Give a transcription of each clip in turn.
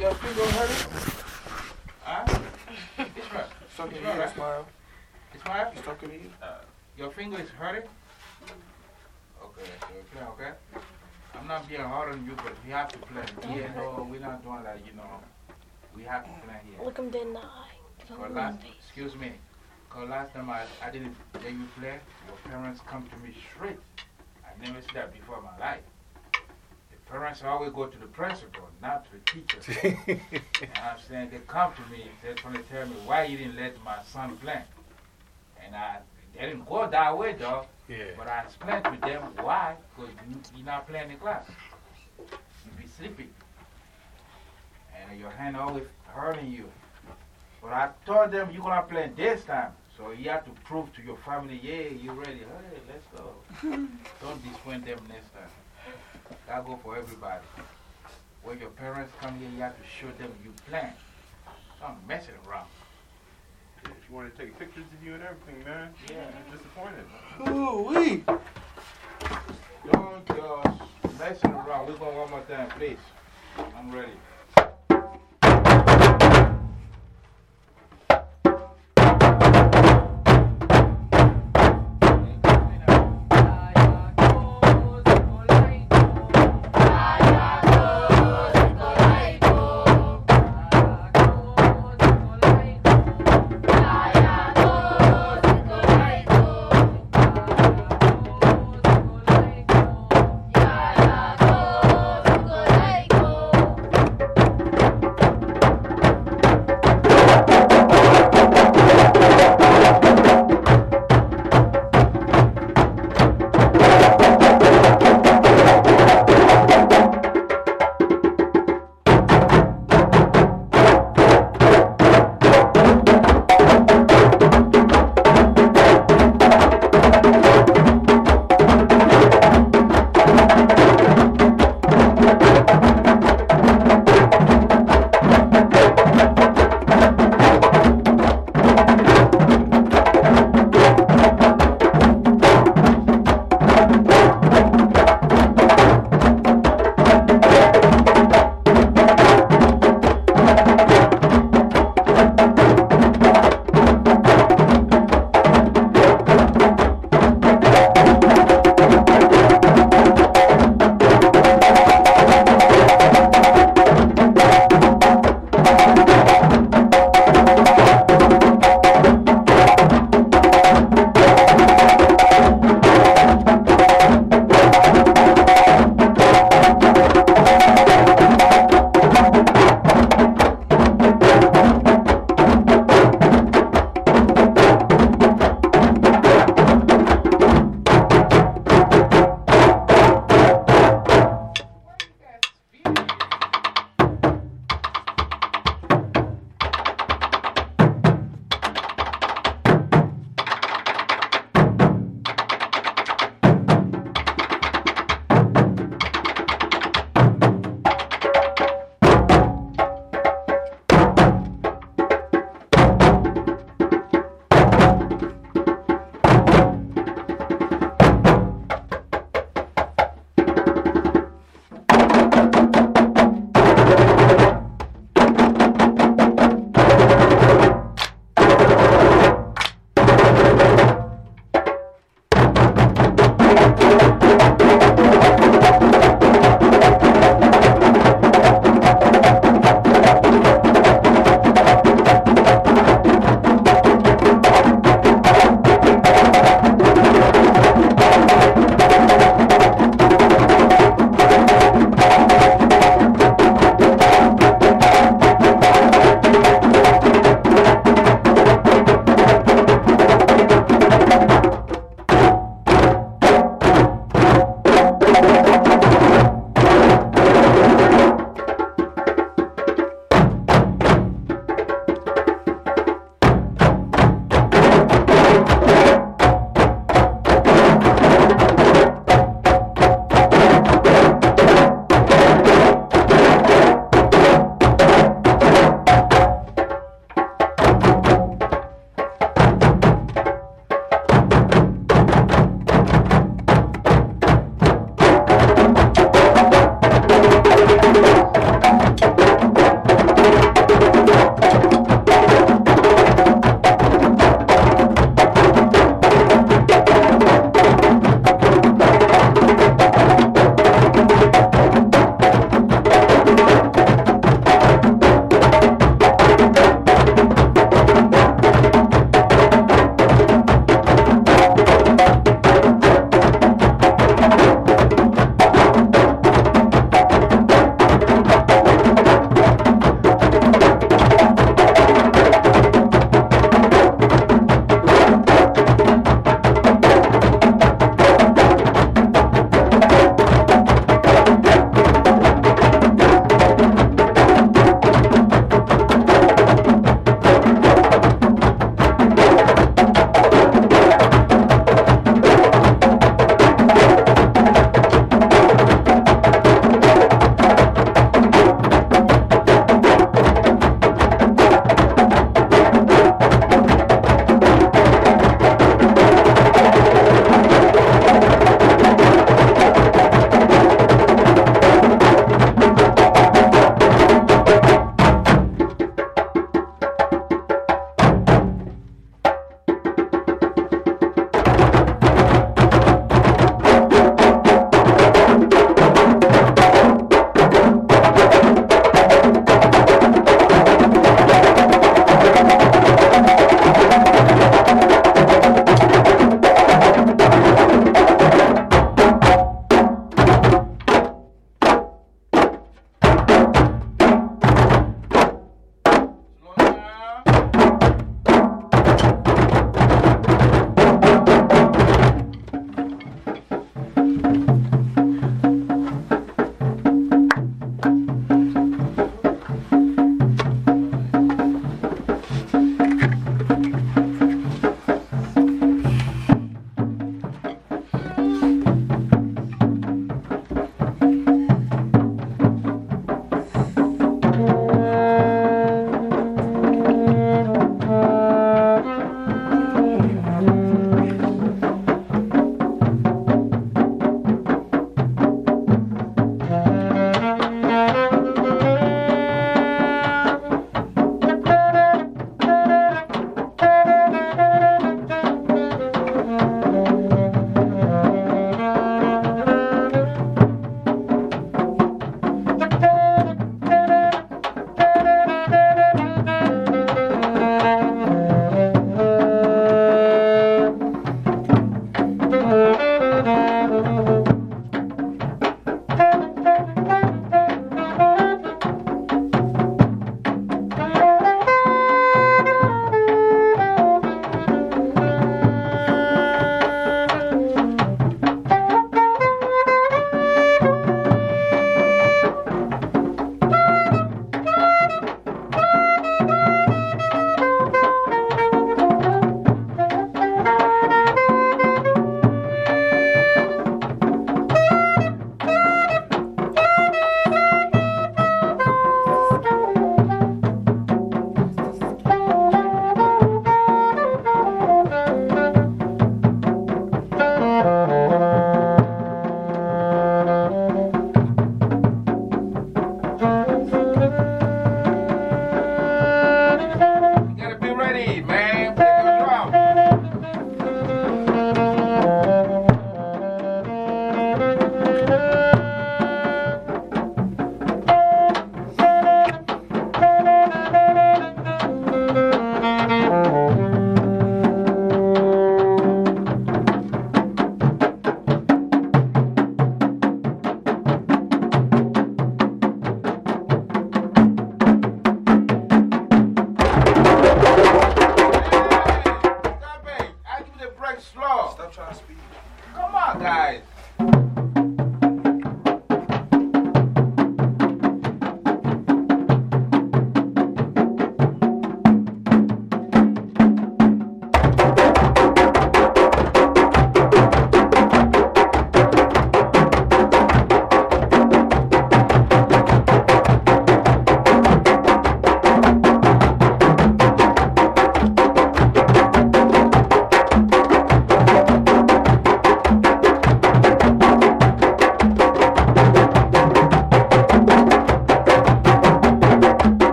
your, finger hurting? Huh? It's right. It's in you. It's right? Stuck in you. Uh, your finger is hurting? Okay, you okay? I'm not being hard on you, but we have to play. Yeah, no, we're not doing that, you know. We have to play here. Look him dead in the eye. Last, excuse me. Because last time I, I didn't let you play, your parents come to me straight. I never seen that before in my life. The parents always go to the principal, not to the teacher. you know I'm saying? They come to me, they're trying to tell me why you didn't let my son play. And I, they didn't go that way, though. Yeah. But I explained to them why, because you, you're not playing in class. You be sleeping. And your hand always hurting you. But I told them you're going to play this time. So you have to prove to your family, yeah, you're ready. Hey, let's go. Don't disappoint them next time. That go for everybody. When your parents come here, you have to show them you plan. Don't messing around. She wanted to take pictures of you and everything, man. Yeah. I'm disappointed. Ooh, wee. Don't just messing around. We're going one more time, please. I'm ready.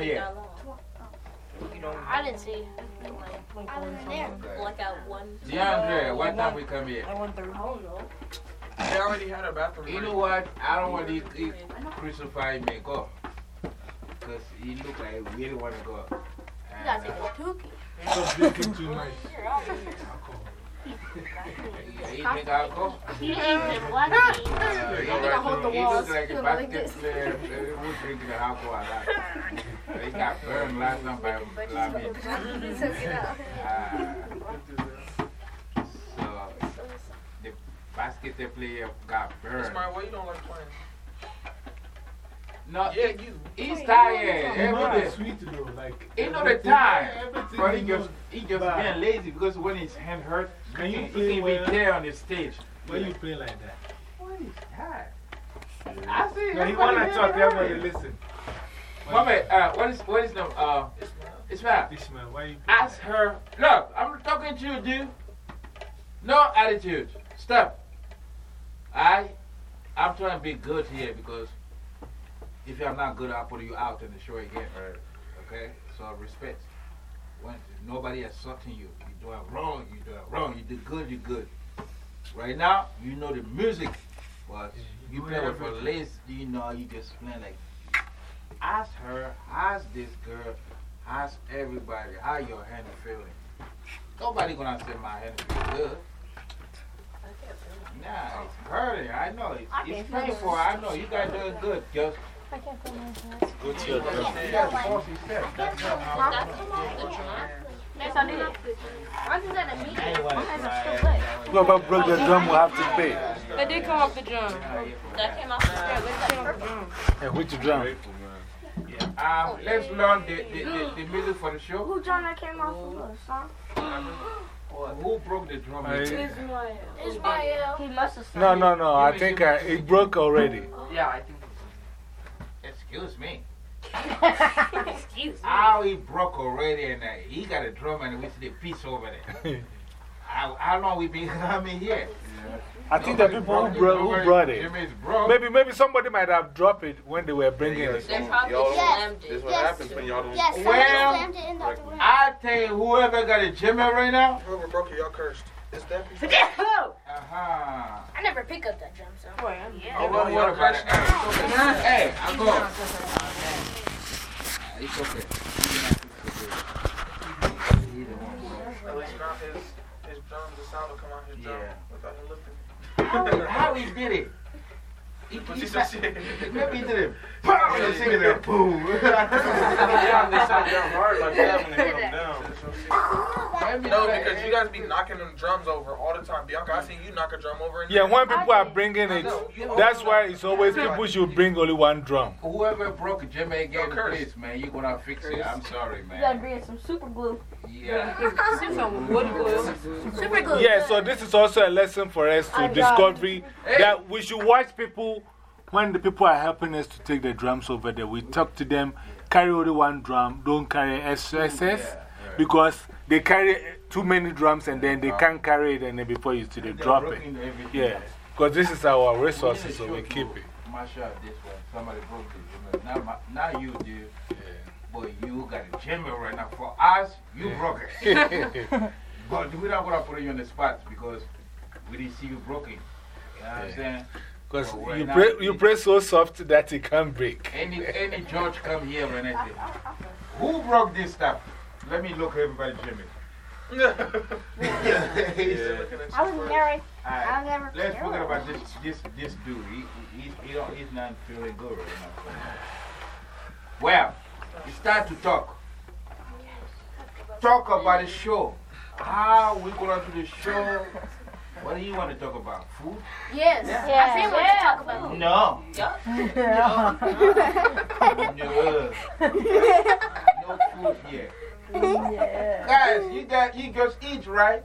time of year? You know, I didn't see. I wasn't there. Like at one. DeAndre, we come here? I don't know. They already had a bathroom. You know what? I don't want to eat, crucify me. Go. Because he look like you really want to go. You got to take a dookie. too much. yeah, you think I'll go? You even want to eat. You're going to hold the walls. He look like a basketball player who's drinking alcohol a lot. He got burned last time by Lamin. Uh, so, the basket player got burned. Smart, why you don't like playing? No, Yeah, you. he's tired. You know Every that's day. sweet though. Like, He know the everything- time. But he he just, he just But- being lazy because when his hand hurt, Can you can, play he can be there on the stage. Why you play like that? What is that? I see. No, he wanna talk, hurt. everybody listen. Mama, uh, what is, what is the, uh, Ismail, Ishmael, why you ask her, look, I'm talking to you, dude. No attitude. Stop. I, I'm trying to be good here because if you're not good, I'll put you out in the show again. Right. Okay? So respect. When nobody assaulting you, you doing wrong, you doing wrong, you do good, you good. Right now, you know the music, but you you play know with a everything. you know, you just playing like. Ask her, ask this girl, ask everybody how your hand is feeling. Nobody gonna say my hand feel good. Nah, it's hurting. I know. It's, I it's painful. I know. You guys doing good. Just I can't feel my hands. Go to your drum. you got false step. That's not how Yes, I did. I just at a meeting. My hands are still wet. Whoever broke the drum will have to pay. That did come off the drum. That came off the Yeah, that came off the drum. And which drum? Grateful, man. Um, let's learn the, the, the, the music for the show. Who John that came off of the song? Who broke the drum? I- Ismael. He must have No, no, no. I think uh, it broke already. Yeah, I think. Excuse me. Excuse me. How he broke already and uh, he got a drum and we see the piece over there. how, how long we been coming here? I think the people who, the bro who brought it. Jimmy's. Maybe, maybe somebody might have dropped it when they were bringing it. They probably Y'all- slammed This it. is what Yes. happens when y'all don't. Yes, Well- slammed it in the other. I tell you, whoever got a djembe right now, Whoever broke it, y'all cursed. It's that piece. uh huh. I never pick up that drum, so. Boy, I'm Yeah. Oh, don't worry about it. Hey, I'm go. It's okay. Either one. At least now his, his drums, the sound will come out his drum Yeah. Without him lifting. How, how he did it? He, But he you sa- maybe he did it. Pow! And the singer boom. Yeah, they sound down hard like that when they put down. No, because you guys be knocking them drums over all the time. Bianca, I seen you knock a drum over. Yeah, there. when people are bringing it, that's why it's always people should bring only one drum. Whoever broke djembe again, Yo, curse. please, man, you gonna fix it. I'm sorry, man. You gotta bring some super glue. Yeah. Some wood glue. Super glue. Yeah, so this is also a lesson for us to I got discovery that we should watch people when the people are helping us to take the drums over there. We talk to them, carry only one drum, don't carry SSS because they carry too many drums and then they can't carry it and then before you see they drop it. Yeah, because this is our resources, so we keep it. Masha, this one. Somebody broke the djembe. Now you do. But you got a djembe right now. For us, you broke it. But we're not gonna put you on the spot because we didn't see you broken. You know what I'm saying? Because Well, right you, now pray, you is- pray so soft that it can't break. Any, any judge come here and I say, Who broke this stuff? Let me look at everybody, Jimmy. I was married. Alright, I'll never Let's forget it. about this, this, this dude. He, he, he don't, he's not feeling good right now. Well, it's time to talk. Talk about the show. How we gonna do the show? What do you want to talk about? Food? Yes. I think we to talk about No. Yeah. No. No food yet. Guys, you got you just eat, right?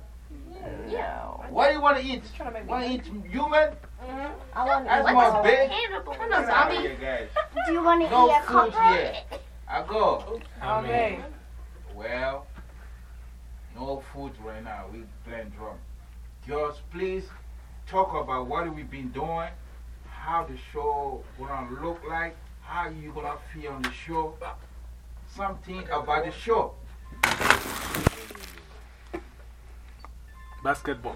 Yeah. What do you want to eat? Want to eat human? Mm-hmm. I want to That's more big. I'm no zombie. Guys. Do you want to No eat a food cockroach? Yet. I go. Okay. Well, no food right now. We playing drum. Just please talk about what we've been doing, how the show gonna look like, how you gonna feel on the show, something about the show. Basketball.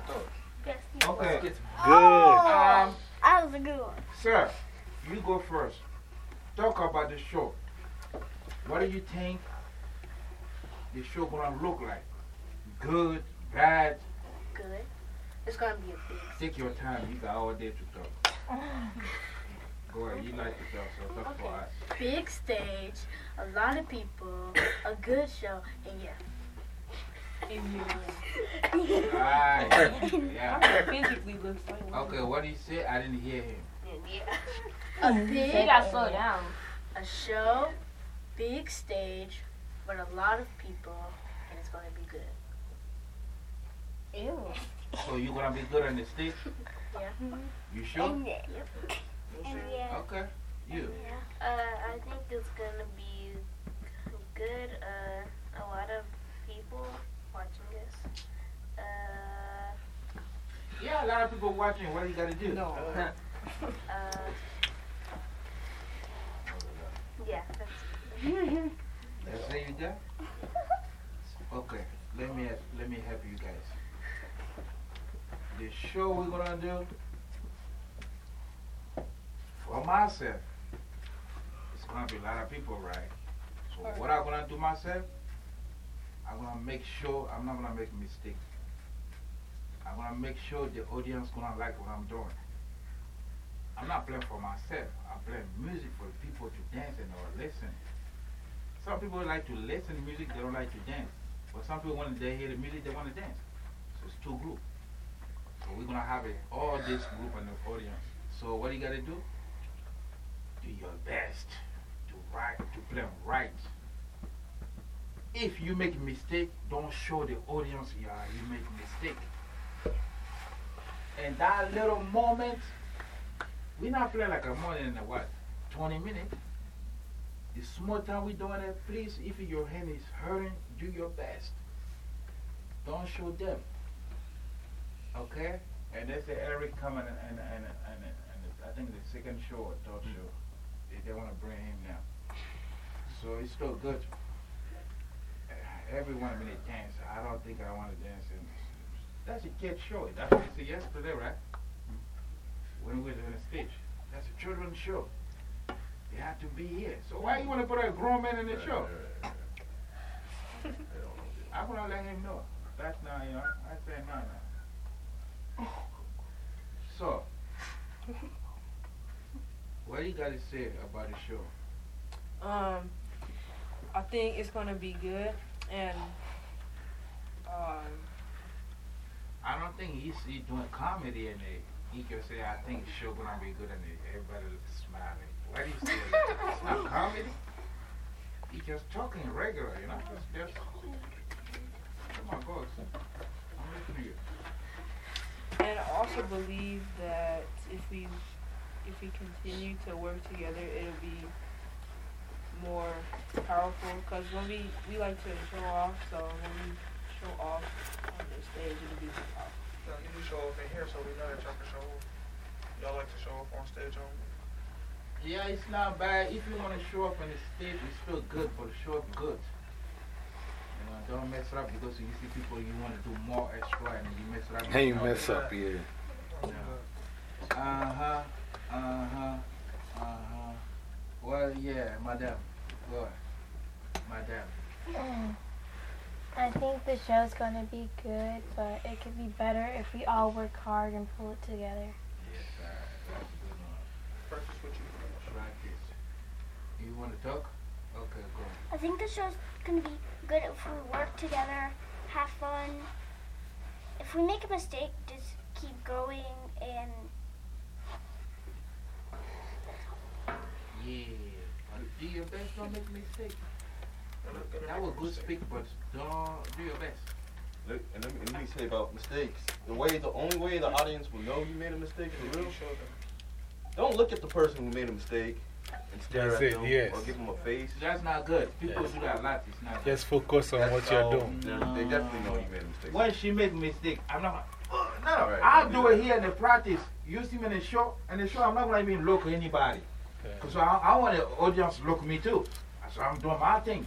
Okay. Good. Um, That was a good one. sir, you go first. Talk about the show. What do you think the show gonna look like? Good, bad? Good. It's going to be a big. Take your time. You got all day to talk. Go ahead. You like to talk, so talk for us. Big stage, a lot of people, a good show, and yeah. Right. Yeah. Physically looks like. Okay, what did he say? I didn't hear him. Yeah. A big, You gotta slow down. a show, big stage, but a lot of people, and it's going to be good. Ew. So you gonna be good on the stage? Yeah. You sure? And, Yep. And yeah. Okay. You. Yeah. Uh, I think it's gonna be good. Uh, a lot of people watching this. Uh, Yeah, a lot of people watching. What do you gotta do? No. uh, yeah. That's, it you got? Okay. Let me, let me help you guys. The show we're gonna do for myself, it's gonna be a lot of people, right? So, what I'm gonna do myself, I'm gonna make sure I'm not gonna make a mistake. I'm gonna make sure the audience gonna like what I'm doing. I'm not playing for myself, I'm playing music for people to dance and or listen. Some people like to listen to music, they don't like to dance. But some people, when they hear the music, they want to dance. So it's two groups. So we're going to have it, all this group and the audience. So what you got to do? Do your best to, right, to play 'em right. If you make a mistake, don't show the audience yeah, you make a mistake. And that little moment, we're not playing like a more than a what? 20 minutes? The small time we're doing it, please, if your hand is hurting, do your best. Don't show them. Okay? And that's the Eric coming and, and, and, and, and I think the second show or third show, they, they want to bring him now. So it's still good. Uh, Everyone minute dance. I don't think I want to dance. And that's a kid show. That's what you said yesterday, right? When we were on the stage. That's a children's show. They have to be here. So why you want to put a grown man in the show? I'm going to let him know. That's not, you know, I said no, no. So, what you got to say about the show? Um, I think it's gonna be good, and um, I don't think he's, he's doing comedy and it. He can say, I think the show gonna be good and it, everybody is smiling. What do you say? it's not comedy. He's just talking regular, you know? Just, just, come on, go. I'm listening to you. and I also believe that if we if we continue to work together, it'll be more powerful. Cause when we we like to show off, so when we show off on the stage, it'll be more powerful. No, you do show off in here, so we know that y'all can show off. Y'all like to show off on stage on. Yeah, it's not bad. If you want to show up in the stage, it's still good, but show up good. You know, don't mess it up because you see people you want to do more extra and you mess it up. Hey, you mess up, yeah. Uh huh. Uh huh. Uh huh. Well, yeah, madam. Go ahead. Madam. I think the show's gonna be good, but it could be better if we all work hard and pull it together. Yes, sir. That's a good one. Practice what you finish. Practice. You want to talk? Okay, go. I think the show's gonna be good if we work together, have fun. If we make a mistake, just keep going and Yeah. Uh, do your best, don't make mistakes. Gotta- gotta That was a good mistake. speak, but don't do your best. Look, and let me, let me say about mistakes. The way, the only way the audience will know you made a mistake If for you real, show them. don't look at the person who made a mistake and stare That's at it, them yes. or give them a face. That's not good. People Yes. do that a lot. It's not Just focus on That's what you're doing. they're- definitely know you made a mistake. When she make mistake, I'm not. No, Right, I'll don't do do it here in the practice. You see me in the show, and the show, I'm not going to even look at anybody. Okay. I, I want the audience to look at me too. So I'm doing my thing.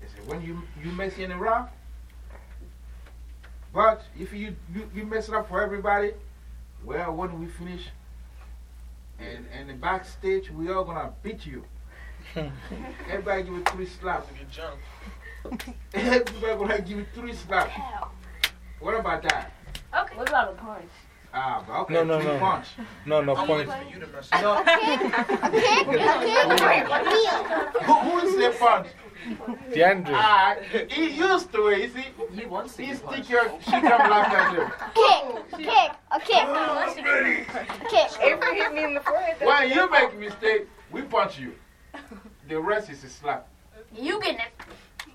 They say, when you, you messing around, but if you, you, you mess it up for everybody, well, when we finish, and, and the backstage, we all going to beat you. everybody give you three slaps. If you jump, everybody going to give you three slaps. What about that? Okay. What about a punch? Ah, but okay, No, no, no. punch. No, no I'm point. waiting for you to mess No, up. who, who say punch? DeAndre. Ah, he used to it, you see. He wants to He stick your, she come laugh at him. kick, kick, a kick, kick. Avery hit me in the forehead. When you make a mistake, we punch you. The rest is a slap. You get it.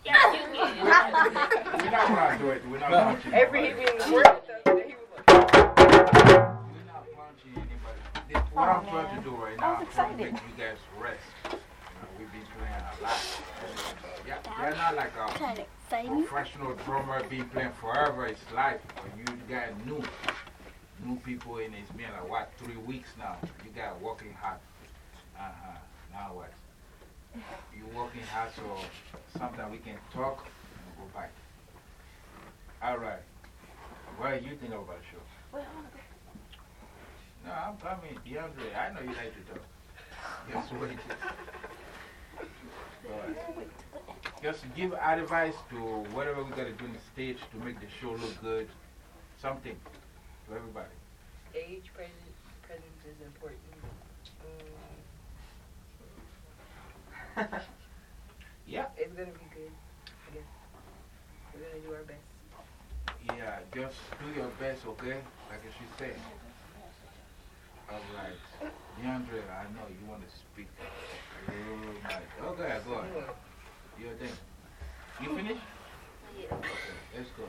Yeah, you get it. We're not gonna do it. We're not punching Avery nobody. hit me in the forehead. the other day. He was like, We're not punching anybody. This- What I'm trying to do right now, I'm trying to make you guys rest. You know, we've been playing a lot. Yeah, you're not like a Kind of professional drummer been playing forever. It's life. But you got new, new people in it. It's been like what, three weeks now. You got working hard. Uh huh. Now what? You working hard so sometime we can talk and go back. All right. What do you think about the show? No, I'm coming. DeAndre, I know you like to talk. Just wait. Just give advice to whatever we gotta do on the stage to make the show look good. Something to everybody. Age presence, presence is important. Um, Yeah. it's gonna be good. I guess. We're gonna do our best. Yeah, just do your best, okay? Like she said. Alright. DeAndre, I know you want to speak. Oh my. Okay, go ahead. Your thing. You finished? Yeah. Okay, let's go.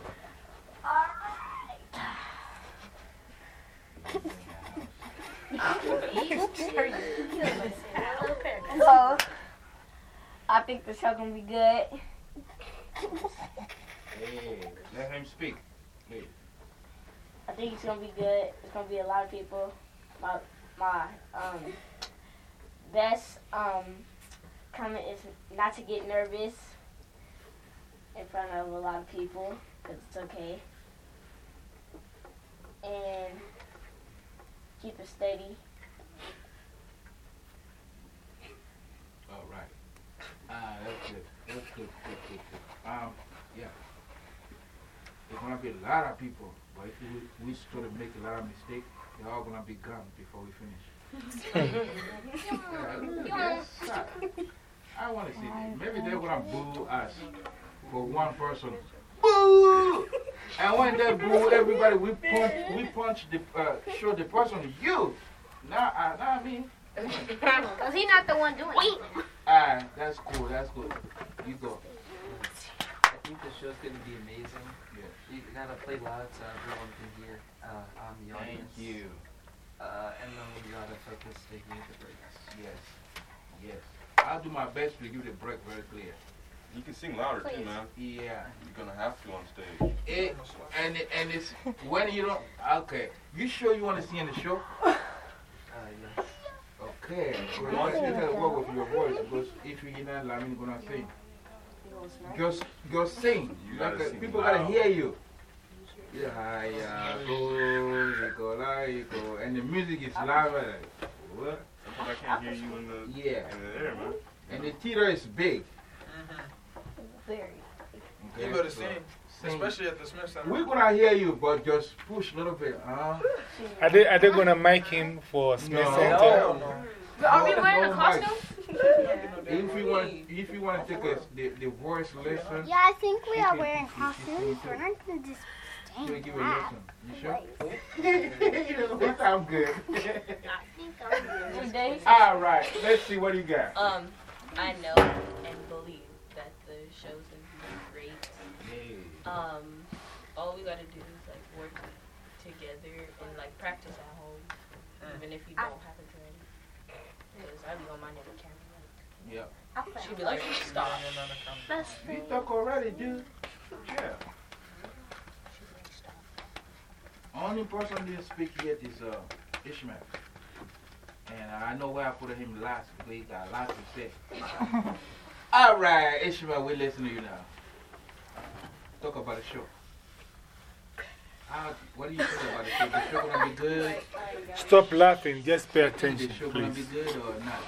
So, I think the show gonna be good. Hey, let him speak. Please. I think it's gonna be good. It's gonna be a lot of people. My my um best um comment is not to get nervous in front of a lot of people because it's okay. And keep it steady. All right. Ah, that's good. That's good, good, good, good. Um, yeah. There's gonna be a lot of people, but if we, we sort of make a lot of mistakes, they're all gonna be gone before we finish. Yeah. I wanna see that. Maybe they're gonna boo us for one person. Boo! And when they boo everybody, we punch, we punch the, uh, show the person, you! Nah, uh, nah, me. Because he's not the one doing it. Ah, that's cool, that's good. You go. I think the show's going to be amazing. Yeah. You gotta play loud so everyone can hear uh, on the audience. Thank you. Uh, and then we gotta focus taking the breaks. Yes. Yes. I'll do my best to give the break very clear. You can sing louder too, man. Yeah. You're gonna have to on stage. It, and, it- and it's when you don't. Okay. You sure you want to sing in the show? Uh, yes. Okay. So you want to gotta work with your voice because if you're not, I'm gonna sing. Just, just sing. You gotta Like, uh, sing people loud. gotta hear you. Yeah, uh, yeah, go, go, like, go. And the music is louder. What? I can't hear you in the, Yeah. in the air, man. And the theater is big. Mm-hmm. Very. Okay? You better So, sing, sing. especially at the Smith Center. We're gonna hear you, but just push a little bit. Huh? Are they, are they going to mic him for Smith No. Center? Hell no. But are we wearing no a mic. costume? If you want, if you want to take a, the, the voice lesson, Yeah, I think we are wearing costumes. We're not gonna just we'll give a lesson. You sure? you know, that sound good. I think I'm good. Two. All right, let's see what you got. Um, I know and believe that the show's gonna be great. Um, all we gotta do is like work together and like practice at home, even if you don't have a dream. Because I be on my nigga camera. Yeah. Like, she be like, stop. Best You talk already, dude. Yeah. Only person didn't speak yet is uh, Ishmael. And I know why I put him last because he got a lot to say. All right, Ishmael, we listen to you now. Talk about the show. How, what do you think about the show? The show gonna be good? Stop laughing, just pay attention. The attention, show gonna be good or not?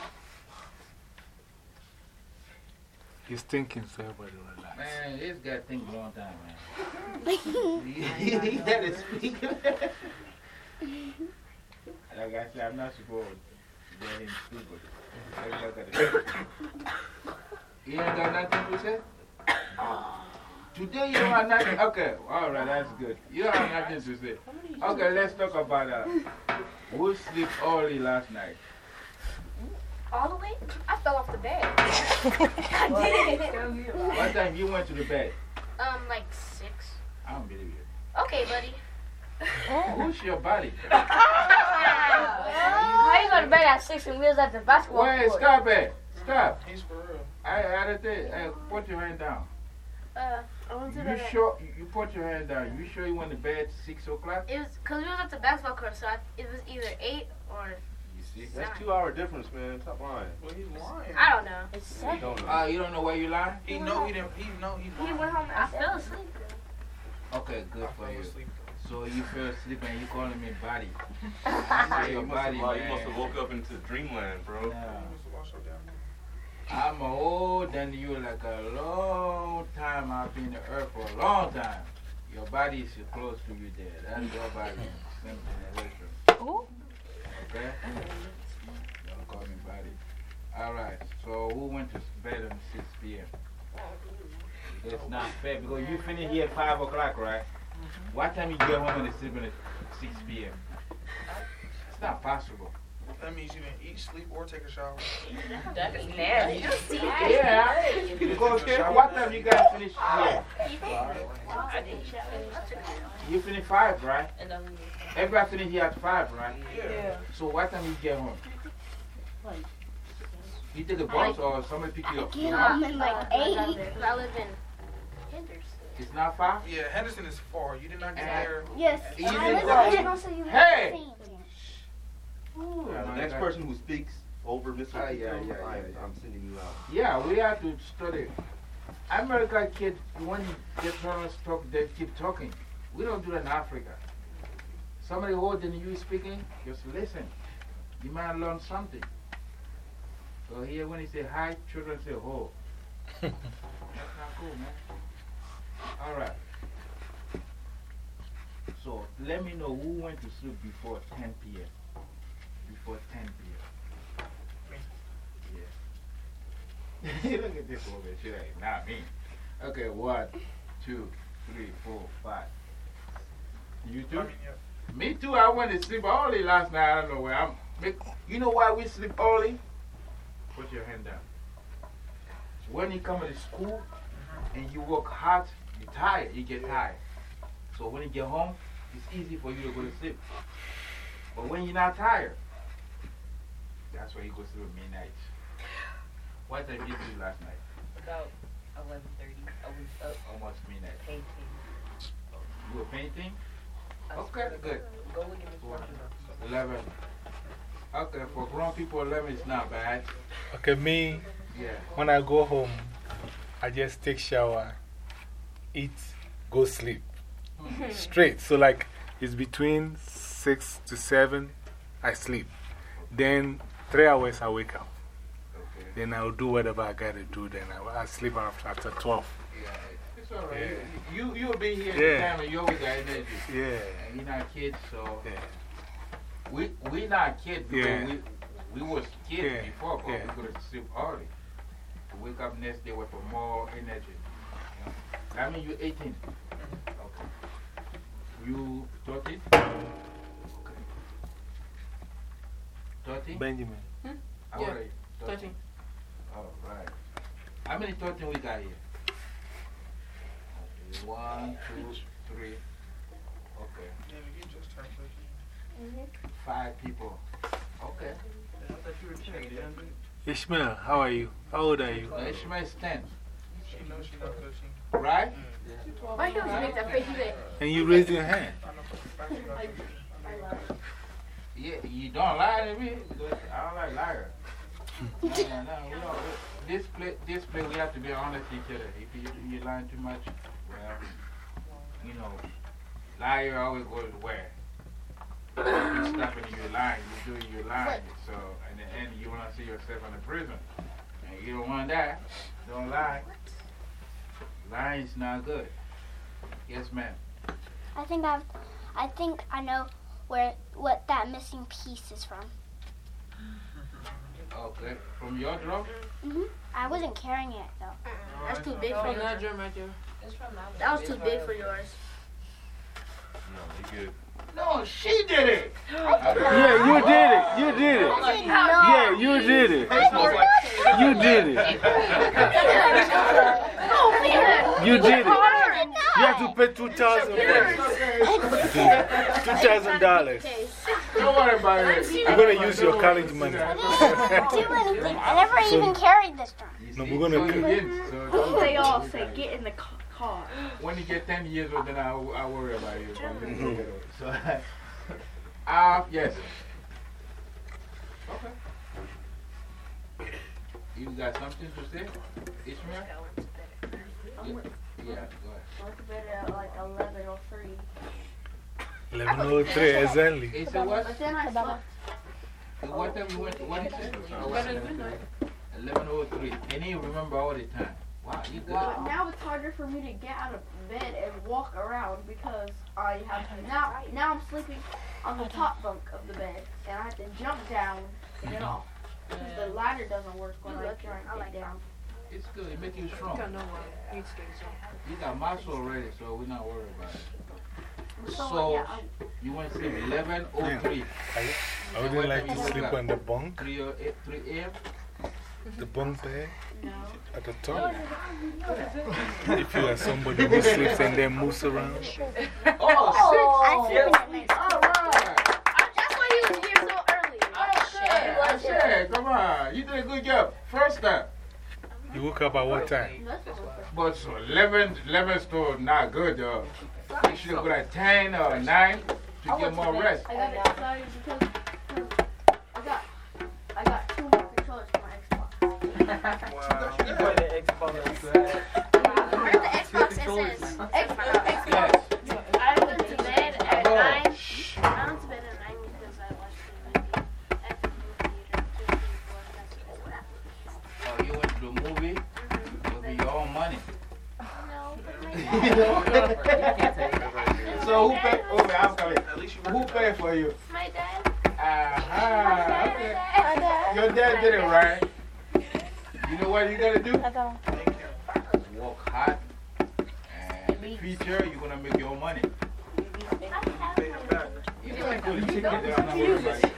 He's thinking, so everybody relax. Man, this guy think a long time, man. he had to speak. like I said, I'm not supposed to let him speak, but everybody got to You ain't got nothing to say? Today you don't have nothing? Okay, alright, that's good. You don't have nothing to say. Okay, let's talk about uh, who sleep early last night. All the way? I fell off the bed. I did. What time you went to the bed? Um, like six. I don't believe you. Okay, buddy. Who's your buddy? How you go to bed at six and we was at the basketball Wait, court? stop it. Stop. He's for real. I, I don't think, uh, put your hand down. Uh, I went to You bed. sure, you- you put your hand down. You sure you went to bed 6 o'clock? It was because we was at the basketball court, so I, it was either eight or You see? That's two hour difference, man. Stop lying. Well, he's lying. I don't know. It's You seven. don't know. Ah, you don't know where you lie? He know he didn't. He know he He went home. I fell asleep. Okay, good I for you. asleep. So you fell asleep and you calling me body. Yeah, your you must body, have. You must have woke up into dreamland, bro. Yeah. He must have washed up down there. I'm older than you like a long time. I've been on the earth for a long time. Your body is close to you there. That's your body. Same generation. Okay? Don't call me body. Alright, so who went to bed at 6 p.m.? It's not fair because you finish here at 5 o'clock, right? Mm-hmm. What time you get home and sleep at 6 p.m.? It's not possible. That means you didn't eat, sleep, or take a shower. That'd be nasty. Yeah. Because then what time you guys finish here? I didn't You finish 5, right? And then we Everybody finish here at 5, right? Yeah. So what time you get home? Like, You take a bus or somebody pick you up? Get home in like eight. I live in Henderson. It's not far? Yeah, Henderson is far. You did not get Uh, there. Yes. You I didn't live in Henderson, you Hey! live in Ooh, Yeah, the next person who speaks over Mr. Ah, yeah, yeah, yeah, I'm, yeah. I'm sending you out. Yeah, we have to study. American kids, when their parents talk, they keep talking. We don't do that in Africa. Somebody older than you speaking, just listen. You might learn something. So here, when he say hi, children say ho. That's not cool, man. All right. So let me know who went to sleep before 10 p.m. Before 10 p.m. Yeah. Look at this woman. She like, not me. Okay, one, two, three, four, five. You I too? mean, yeah. Me too. I went to sleep early last night. I don't know where I'm. You know why we sleep early? Put your hand down. When you come to school and you work hard, you're tired. You get tired. So when you get home, it's easy for you to go to sleep. But when you're not tired, that's why you go to sleep at midnight. What time did you sleep last night? about 11.30. I was up Almost midnight. painting. You were painting? Okay, good. God. Go look at this one. 11. Okay, for grown people, 11 is not bad. Okay, me, Yeah. when I go home, I just take shower, eat, go sleep. Hmm. Straight. So, like, it's between 6 to 7, I sleep. Then, three hours, I wake up. Okay. Then I'll do whatever I gotta do. Then I, I sleep after, after 12. Yeah, it's all right. You, you, you'll be here Yeah. yeah. time and you always got energy. Yeah. And you're not kids, so. Yeah. We, we not kids because Yeah. we, we was kids Yeah. before, but we go to sleep early. To wake up next day with more energy. You know? That means you're 18. Okay. You 13? Okay. 13? Benjamin. Hmm? How Yeah. old are you? 13. All right. How many 13 we got here? Okay, One, two, three. Okay. Yeah, you just turned 13. Five people. Okay. Yeah, I thought you were 10, Deandre. Ishmael, how are you? How old are you? Uh, Ishmael is 10. She knows she's not 13. Right? Why do you always make that face? You And you raised your hand. I know for a fact she's not 13. I lied. Yeah, you don't lie to me because I don't like liar. no, no, no. We don't, this, play, this play, we have to be honest with each other. If you, you lying too much, well, you know, liar always goes where? You stop and you're lying, you do you're lying. So, in the end, you want to see yourself in the prison. And you don't want that. Don't lie. Lying is not good. Yes, ma'am. I think I've, I think I know where what that missing piece is from. Okay. From your drum? Mm hmm I wasn't carrying it though. That's too big for From you. that drum right there. It's from that. That was too big for yours. No, you good. No, she did it. Yeah, you did it. You did it. Yeah, you did it. You did it. You did it. You have to pay $2,000. $2,000. Don't worry about it. We're going to use your college money. I didn't do anything. I never even carried this drum. No, we're gonna so you pay- did, so don't They all say, get in the ca- car. When you get 10 years old, then I'll, I'll worry about you. you. So, uh, yes. Okay. You got something to say? Ishmael? Yeah, yeah, go ahead. Went to bed at like 11.03. 1103, exactly. He said what? But then I slept. What time you went? What is it? Better than midnight. 1103. And you remember all the time. Wow, you good. But now it's harder for me to get out of bed and walk around because I have to. Now, now I'm sleeping on the top bunk of the bed and I have to jump down to get off. Because the ladder doesn't work when I try and get down. It's good. It makes you I strong. think I know why. Heat skates on. You got muscle already, so we're not worried about it. So, So, yeah, you want oh to say 1103? I wouldn't like to sleep on the bunk, 3 or 8, 3 a.m.? the bunk bed no. At the top. If you are somebody who sleeps and then moves around. Oh, oh I sleep in at night. All right. That's why you was here so early. Oh, shit. I oh, said, come on. You did a good job. First time. You woke up at what time? That's what was But so 11, 11 still not good, though. You should have go at 10 or 9 to get more rest. I got excited because, Wow. You play the Xbox. Where's the Xbox SS? Xbox. Yes. I went to bed at Oh. 9. I went to bed at 9 because I watched the movie at the movie theater. Two, three, four, that's what I Oh, you went to the movie mm-hmm. with your own money. No, but So who paid? Oh, I'm coming. At least Who paid for you? My dad. Uh-huh, Aha. Okay. Your dad did it right. You know what you gotta do? Thank you. Work hard. And in the future, you're gonna make your own money. Pay it back. You know, like, good. I'm not worried about it.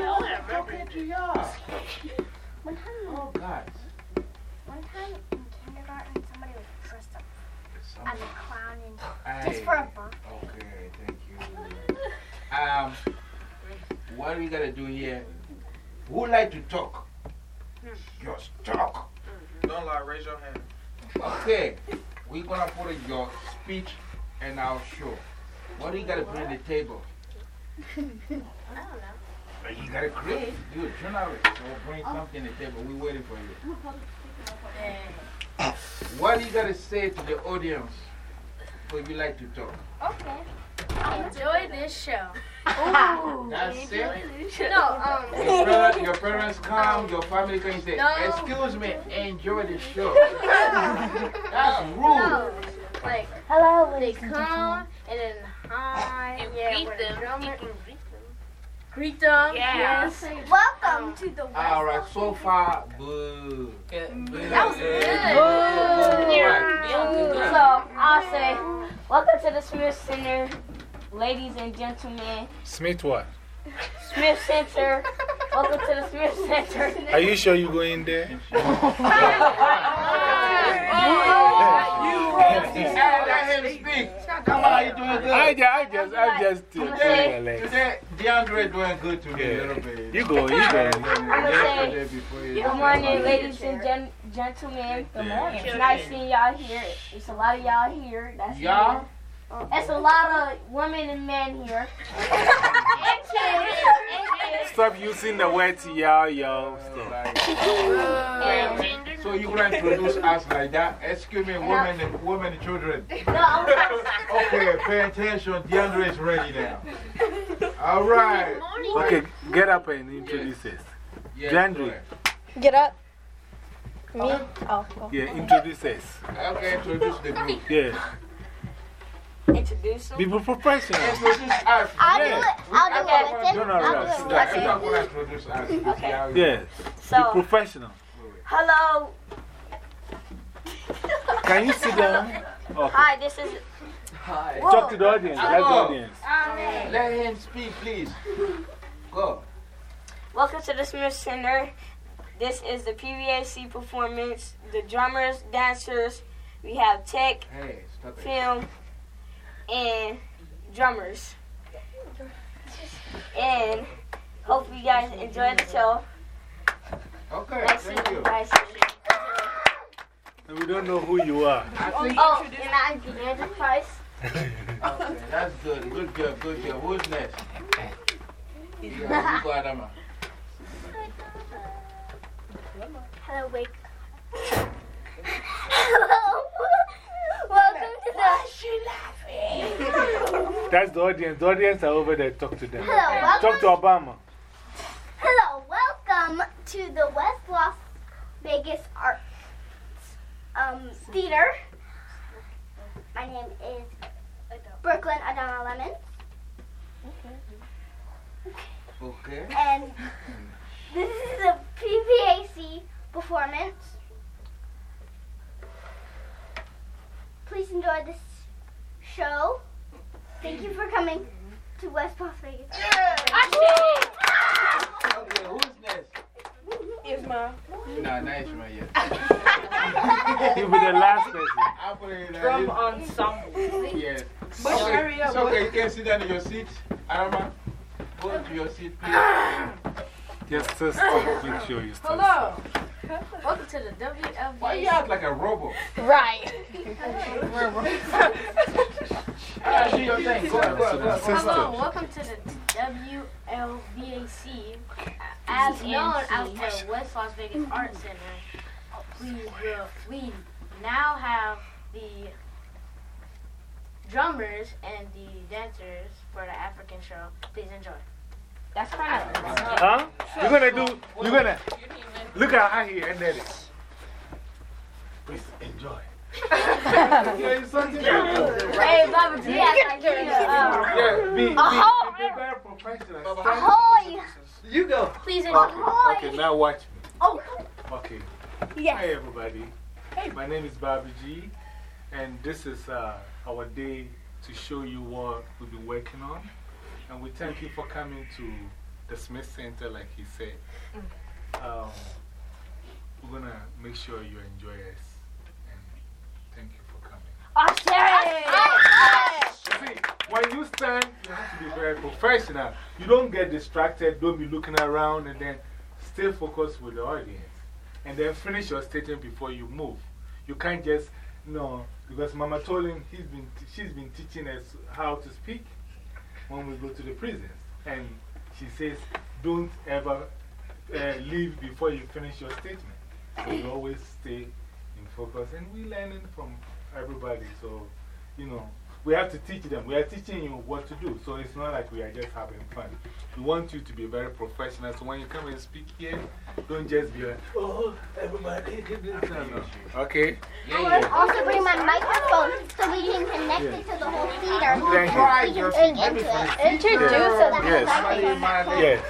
Love them. She only talking to y'all. One time, Oh, God. one time in kindergarten, somebody was dressed up as a clown and Hey. just for a birthday. Okay, thank you. Um, what are we gotta do here? Who like to talk? Just talk. Don't lie, raise your hand. Okay, we're gonna put in your speech and our show. What do you gotta put on the table? I don't know. But you gotta create. You're a journalist, so bring something to the table. We're waiting for you. What do you gotta say to the audience when you like to talk? Okay. Enjoy this show. That's it? Show. No, um. Your parents, your parents come, your family can say, No. Excuse me, enjoy the show. That's rude. No. Like, Hello, they come and then hi. And yeah, greet we're them. Drummer- You can greet them. Greet them. Yeah. Yes. Welcome um, to the West Alright, so far, boo. Good. Mm, boo. That was good. Boo. Boo. Yeah. So I'll say, welcome to the Smith Center, ladies and gentlemen. Smith what? Smith Center. welcome to the Smith Center. Are you sure you go in there? Hey, let him speak. Come on, you doing good. I, ju- I just, I just. Today, like- today, DeAndre doing good to me a little bit. You go, you go. Yesterday before you- Good morning, ladies and gen gentlemen. Good morning. It's nice seeing y'all here. It's a lot of y'all here. That's Y'all? It's a lot of women and men here. and kids. And kids. Stop using the words y'all, y'all. And- So you gonna introduce us like that? Excuse me, women and women and children. No, I'm Okay, pay attention. DeAndre is ready now. All right. Okay, get up and introduce us. Yes, DeAndre. Get up. Me? Oh, cool. Yeah, introduce us. Okay, introduce the group. Yeah. Introduce them. Be professional. Introduce us. I'll Yeah. do it. I'll do it with him. No, no, I'll no, do it sit with down, I'm sit him. not gonna introduce us. You see it Yeah. is. Be So, professional. hello. Can you sit down? Okay. Hi, this is. Hi. Talk to the audience. Let the Hello. audience. Let him speak, please. Go. Welcome to the Smith Center. This is the PVAC performance. The drummers, dancers, we have tech, Hey, stop it. Film, and drummers. And hope you guys enjoy the show. Okay, Nice thank you. you guys. And we don't know who you are. Oh, and I'm Deandra Price. okay, that's good. Good job, good job. Who's next? Yeah, you go, Adama. Hello, wake. Hello. Welcome to the. That's the audience. The audience are over there. Talk to them. Hello, Talk to. Obama. Hello, welcome to the West Las Vegas Arts um, Theater. My name is Brooklyn Adana Lemon, Okay. and this is a PVAC performance. Please enjoy this show. Thank you for coming to West Las Vegas. Okay, who's next? Isma. No, nice one yet. You'll be the last person. I'll put it in Drum ensemble. Yes. But Okay, hurry up, It's okay, you can sit down in your seat. Adama, go to your seat, please. Just sit still. Make sure you stay Hello. Welcome to the WLV. Why you act like a robot? Right. Ah, do your thing. Go ahead, go ahead, go ahead. Hello, Sister. welcome to the WLVAC, as known as the West Las Vegas Art Center. We will, we now have the drummers and the dancers for the African show. Please enjoy. That's kind of. Huh? You're gonna do, you're gonna, look at how he ended it. Please enjoy. yeah, it's something else. Hey, Baba G, I like you. Uh, Yeah, be, be, Ahoy! be very professional. Ahoy! You go. Please enjoy. Okay, okay, now watch me. Oh, Okay. yes. Hi, everybody. Hey, my name is Bobby G, and this is uh, our day to show you what we've been working on. And we thank you for coming to the Smith Center, like he said. Um, we're going to make sure you enjoy us. And thank you for coming. You see, when you stand, you have to be very professional. You don't get distracted, don't be looking around, and then stay focused with the audience. And then finish your statement before you move. You can't just, no, because Mama told him he's been she's been teaching us how to speak when we go to the prisons. And she says, don't ever uh, leave before you finish your statement. So you always stay in focus. And we're learning from everybody. So, you know, we have to teach them. We are teaching you what to do. So it's not like we are just having fun. We want you to be very professional. So when you come and speak here, don't just be like, oh, everybody did this. No, no. Okay? I will also bring my microphone so we can connect it to the whole theater. Thank you. We can sing into it. Introduce us. Yes. Yes.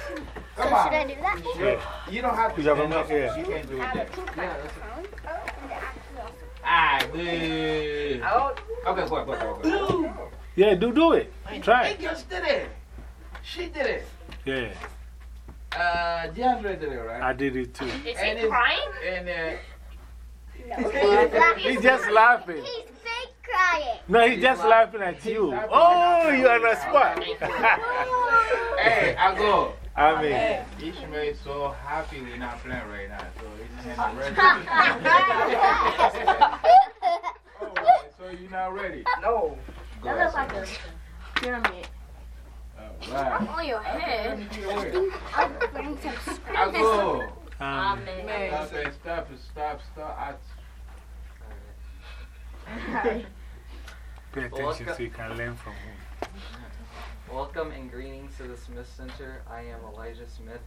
So should I do that? Yeah. You don't have to You have a stand up. mic, yeah. You can do it I have a there. pink microphone. Ah, good. Okay, go, go, go, go. Yeah, do, do it. Try He it. just did it. She did it. Yeah. Uh, DeAndre did it, right? I did it too. Is he it's- crying? And uh, He's just laughing. He's fake crying. No, he's just laughing at you. Oh, you're on the spot. hey, I go. I mean, Ishmael is so happy we're not playing right now. So he's in the red. you're not ready? No. Go looks like son. a pyramid. Alright. On your head. I'll bring some I go. um, Amen. Okay, stop, stop, stop. I, pay attention so you can learn from him. Welcome and greetings to the Smith Center. I am Elijah Smith,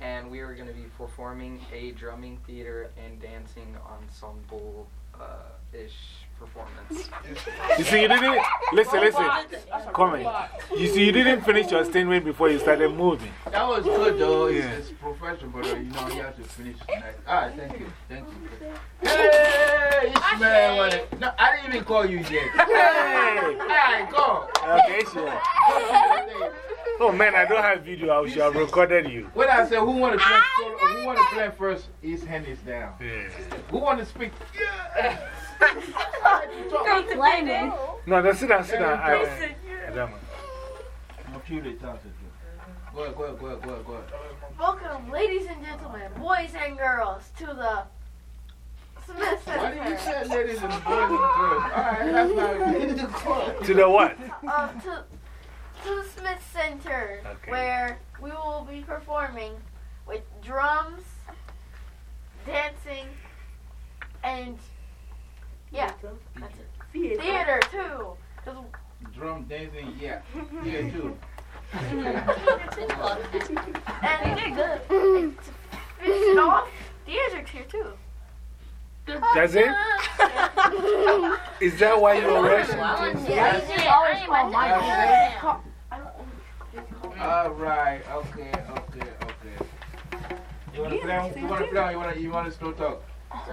and we are going to be performing a drumming theater and dancing ensemble uh, ish performance. You see, you didn't. Listen, listen. come Comment. You see, you didn't finish your statement before you started moving. that was good though. It's, Yeah. it's professional, but uh, you know, you have to finish tonight. Alright, thank you. Thank you. Hey, Ishmael. wanna- No, I didn't even call you yet. Hey! Alright, go. Okay, sure. Oh man, I don't have video. I should have recorded you. When I said who want to play solo, who want to play first, his hand is down. Yeah. Who want to speak? Yeah. Complaining. No, no, sit down, sit down. I, I, Adama. My few they talk to you. Go ahead, go ahead, go ahead, go ahead, go ahead. Welcome, ladies and gentlemen, boys and girls, to the Smith Why did you Center. say ladies and boys and girls? Alright, that's not To the what? Uh, to, to the Smith Center, Okay. where we will be performing with drums, dancing, and yeah, that's it. Theater too. 'Cause Drum dancing, yeah. Yeah, too. And to finish it off, theater's here too. Oh, that's it? Is that why you're rushing? Yeah, you just always call my Alright, okay, okay, okay. You wanna play? You wanna play? Or you wanna? You wanna still talk?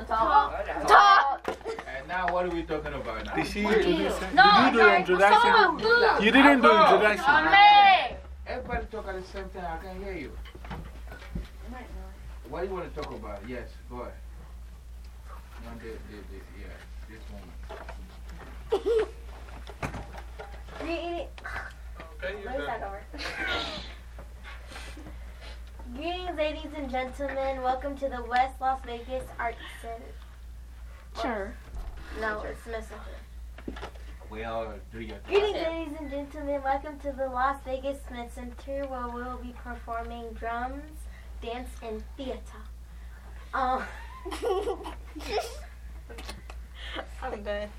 Talk. Talk. And now, what are we talking about now? Did she introduce her? No, Did you do your sorry, introduction? talk about You didn't do I know. introduction. Me. Everybody talk at the same time. I can't hear you. What do you want to talk about? Yes, go ahead. No, the, the, the, yeah, this moment. Okay, you're Where's done. that over? Greetings, ladies and gentlemen. Welcome to the West Las Vegas Art Center. Sure. No, it's Smith Center. Well, do your thing. Greetings, ladies and gentlemen. Welcome to the Las Vegas Smith Center, where we will be performing drums, dance, and theater. Um, I'm done.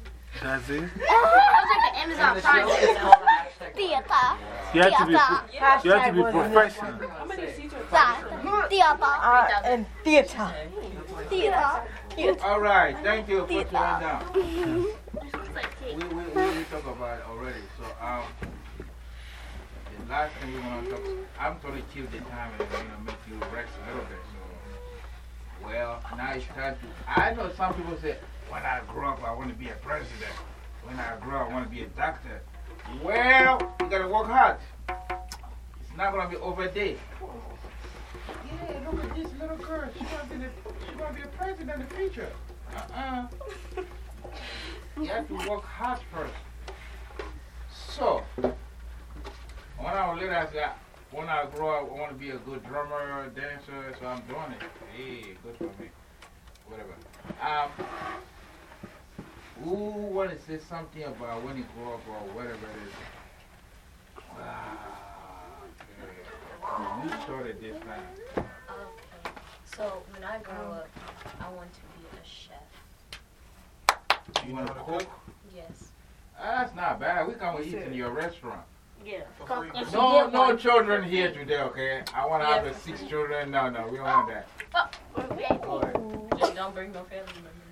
That's it? Was like the Amazon the Prime. show is called hashtag Theater. You have to be, you have to be professional. How many seats are That. Theater. Uh, and theater. Theater. All right, thank you for tuning down. It's like cake. We, we, we, we talk about it already. So, um, the last thing we want to talk I'm going to kill the time and you know, make you rest a little bit. So, well, now it's time to. I know some people say, when I grow up, I want to be a president. When I grow up, I want to be a doctor. Well, you got to work hard. It's not going to be over there. Yeah, look at this little girl. She want to be, the, she want to be a president in the future. Uh-uh. You have to work hard first. So, when I was little, I said, when I grow up, I want to be a good drummer, dancer, so I'm doing it. Hey, good for me. Whatever. Um, who want to say something about when you grow up or whatever it is? Ah, okay. You started this time. Okay. So when I grow up, I want to be a chef. You want to cook? Yes. That's not bad. We come eat in your restaurant. Yeah. No, no children here today, okay? I want to have the six children. No, no, we don't want that. Go ahead. Just don't bring no family members.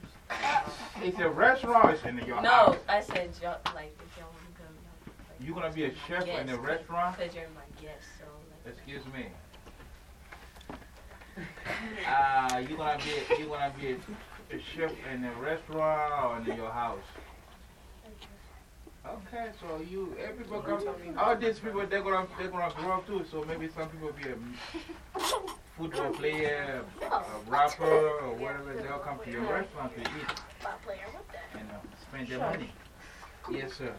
It's a restaurant, it's in your No, house. I said, y'all, like, if y'all want to come, y'all. You're going to be a chef in a Yes. restaurant? Because you're my guest, so. Like, Excuse me. Uh, you gonna be you gonna be a, a chef in a restaurant or in your house? Okay, so you everybody come. All these people they're gonna they're gonna grow up too. So maybe some people be a football player, a rapper, or whatever. They'll come to your restaurant to eat. You know, spend their money. Yes, sir.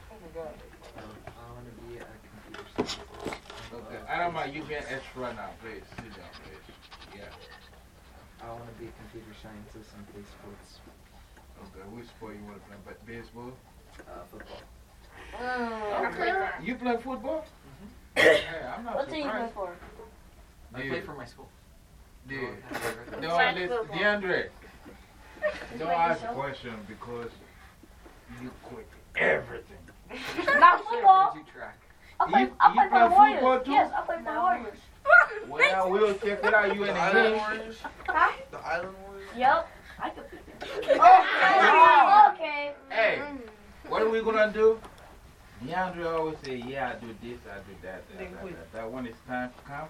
I want to be a. Okay, I don't mind you being extra now, please. Sit down, please. Yeah. I want to be a computer scientist and play sports. Okay, which sport you want to play? But baseball? Uh, football. Okay. You play football? Hey, I'm not What team you play for? I play for my school. Dude, Oh, no, Flag. DeAndre, don't ask yourself? question because you quit everything. Not football. I play, You- I you play for play the Warriors. football too? Yes, I play for the Warriors. Well, we'll check it out. You in The the Island game? Warriors? Huh? The Island Warriors? Yep. I could be Oh, Okay. Mm-hmm. Hey, what are we gonna do? DeAndre always say, yeah, I do this, I do that, that, that, that. That when it's time to come,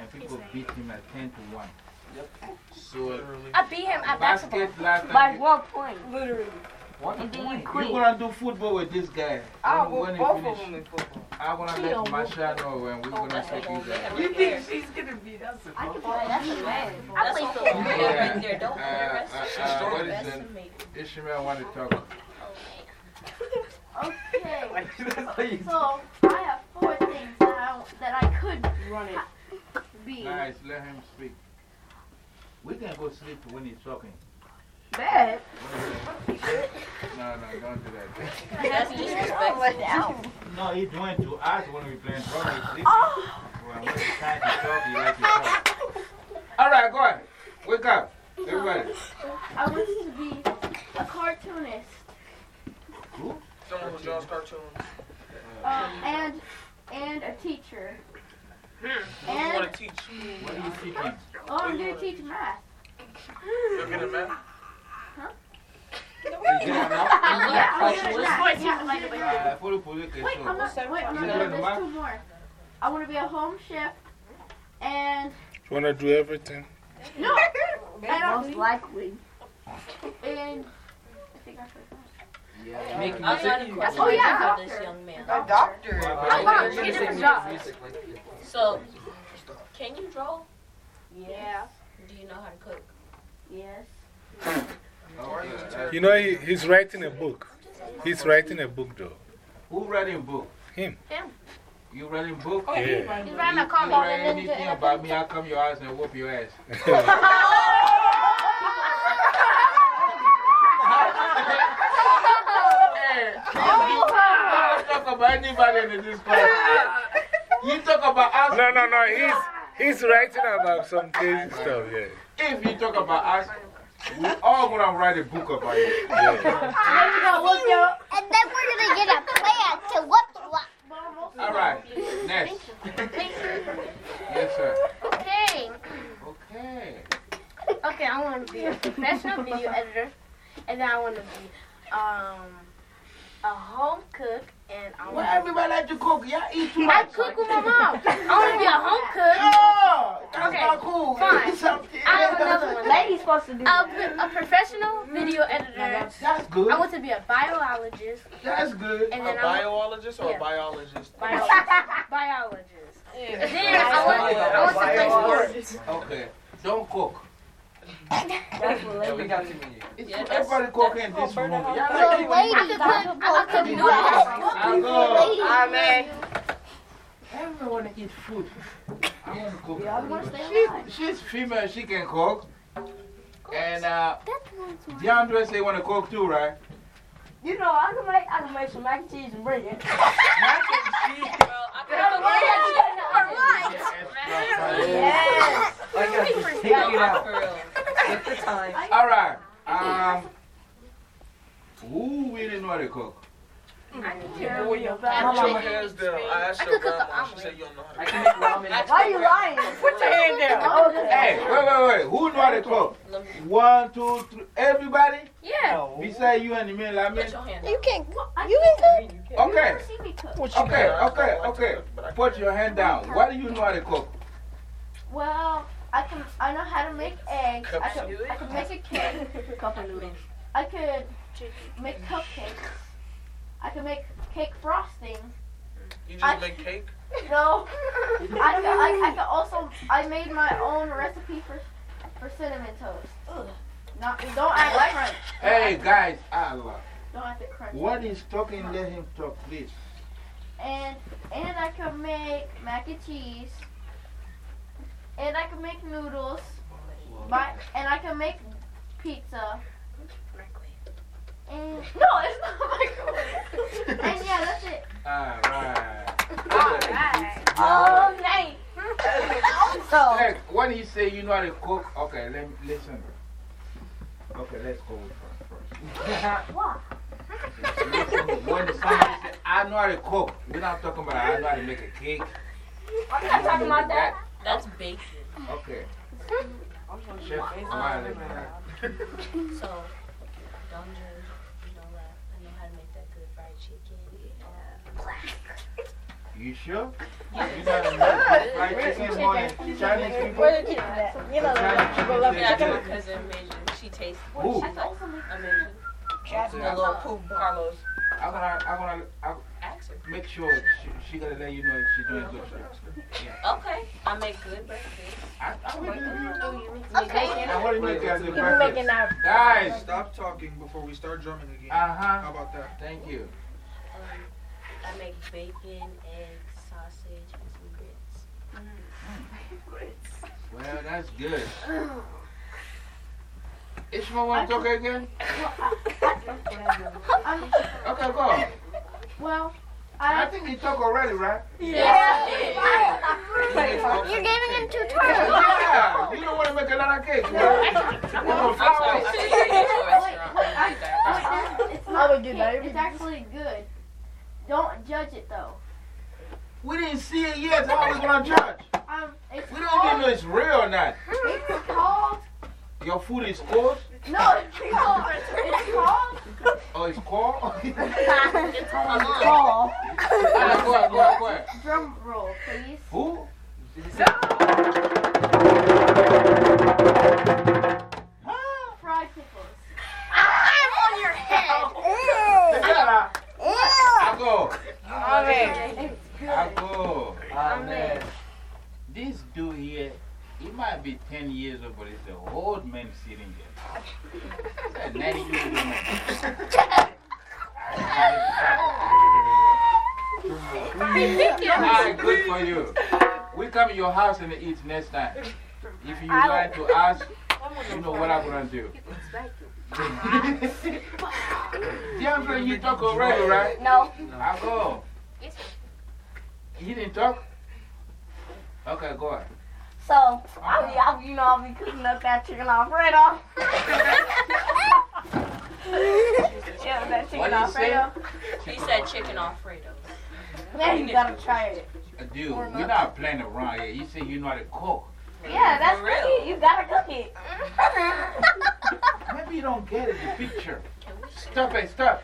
and people beat him at 10 to 1. Yep. So, I beat him at basketball. basket last By one point. Literally. One And then you point. You're gonna do football with this guy. I When- will when both finish, of them in football. I'm gonna let Masha know and we're gonna take you there. You think she's gonna beat us? I can play. That's a man. I That's play all football. right there. Don't Uh, underestimate. uh, uh, what is it? underestimate. Ishmael want to talk. Okay. That's So I have four things that I, that I could Run it. Be. Guys, let him speak. We can go sleep when he's talking. Bad. No, no, don't do that. That's disrespectful. No, he's doing to us when we playing drum. He's sleeping. When when it's time to talk, he likes to talk. All right, go ahead. Wake up. Everybody. I wanted to be a cartoonist Who? Someone who draws cartoons. uh, and and a teacher. What do you And want to teach? What are you teaching? oh, I'm gonna teach math. You're good at math? You get it now? Yeah, I'm good at math. Yeah, like, like, Uh, follow police, Wait, I'm not. Wait, I'm You not good done. There's two more. I want to be a home chef, and You want to do everything? no, and Most likely. and I think I forgot. Yeah. Make I got a music. Oh, yeah, for this young man. A doctor. I'm not You're she did a job. Music like you. So, can you draw? Yeah. Do you know how to cook? Yes. You know, he, he's writing a book. He's writing a book, though. Who writing a book? Him. Him. You writing a book? Oh, Yeah. He's writing a You comic. write anything about me, I'll come your house and whoop your ass. Hey, don't talk about anybody in this class. You talk about us. No, no, no. He's, he's writing about some crazy stuff, yeah. If you talk about us, we all gonna write a book about it. yeah. And then we're gonna get a plan to whoop you up. All right, next. Yes, sir. Okay. Okay. Okay, I want to be a professional video editor, and then I want to be um, a home cook, and I Well, everybody like to cook. Y'all eat too I cook with my mom. I want to be a home cook. No, that's Okay, not cool. fine. I have another one. Lady's supposed to do A, a professional video editor. That's good. I want to be a biologist, That's good. and A then I biologist or Yeah. a biologist? biologist. biologist. And then I want, I want to play sports. Okay. Don't cook. That's what Yeah, we got too many. Yeah, Everybody in this room. Y'all eating. ladies, I could cook. I could cook noodles. I go. Amen. Everyone eat food. I want to cook. I want to she's female. She can cook. And uh, DeAndre say want to cook too, right? You know, I can make, I can make some mac and cheese and bring it. Well, I can cook mac and cheese. Yes. I got to take it out. Take the time. All right. Um, who really know how to cook? Mama, hands down. I asked your grandma. She said you don't know how to I can make ramen. Why are you lying? Put your hand down. Oh, this- Hey, wait, wait, wait. Who know how to cook? One, two, three. Everybody? Yeah. Beside you and the man, like me? You can you can cook. Okay. See me cook. Okay, okay, okay. Put your hand down. What do you know how to cook? Well, I can. I know how to make eggs. I can. I can make a cake. Cup of noodles. I could make cupcakes. I can make cake frosting. You just I- make cake? No. I can, I, I could also. I made my own recipe for for cinnamon toast. Not. Don't act like crunch. Hey, guys, Allah. Don't act like crunch. What is talking? Let him talk, please. And and I can make mac and cheese. And I can make noodles. My, and I can make pizza. And no, it's not my microwave. and yeah, that's it. Alright. Alright. All night. so Look, when you say you know how to cook, okay, let me listen. Okay, let's go with first. what? When somebody say, I know how to cook, we're not talking about I know how to make a cake. I'm not talking about that. That's baking. Okay. Chef Smiley. So, don't judge. You know that. I know how to make that good fried chicken. You sure? You know how to make fried chicken more than Chinese people? You know, Chinese people love chicken it. taste My good. cousin Amazing. She tastes Who? amazing. Okay. The little poop Carlos. I'm gonna, I'm gonna, I'm, Ask her. make sure she, she gonna let you know if she's doing good job. Yeah. Okay. I make good breakfast. I, I will Okay. I want to make you a good breakfast. making our- Guys. Stop talking before we start drumming again. Uh-huh. How about that? Thank you. Um, I make bacon, eggs, sausage, and some grits. Mm-hmm. Well, that's good. Ishmael want to talk again? Okay, go. on. well, I I. think he talked already, right? Yeah. You're giving him two Yeah, you don't want to make a lot of cake. right? You want flowers. It's not good. It's actually good. Don't judge it though. We didn't see it yet. How are we going to judge? Um, We don't even know it's real or not. It's called. Your food is cold? No, it's called. It's cold. Oh, it's cold? It's. Alright, go ahead, go ahead, go ahead. Drum roll, please. Who? Fried Amen. Go. Amen. This dude here, he might be 10 years old, but he's an old man sitting there. He's a 90 year old man. Alright, good for you. We come to your house and eat next time. If you like to ask, you know what I'm going to do. DeAndre, you talk already, right? No. I'll go. You didn't talk? Okay, go ahead. So, I'll be, I'll, you know, I'll be cooking up that chicken Alfredo. yeah, that chicken What did say? Alfredo. He said chicken Alfredo. Man, you gotta try it. Dude, we're not playing around here. You say you know how to cook. Yeah, that's For real. You gotta cook it. Maybe you don't get it, the picture. Stop it, stop.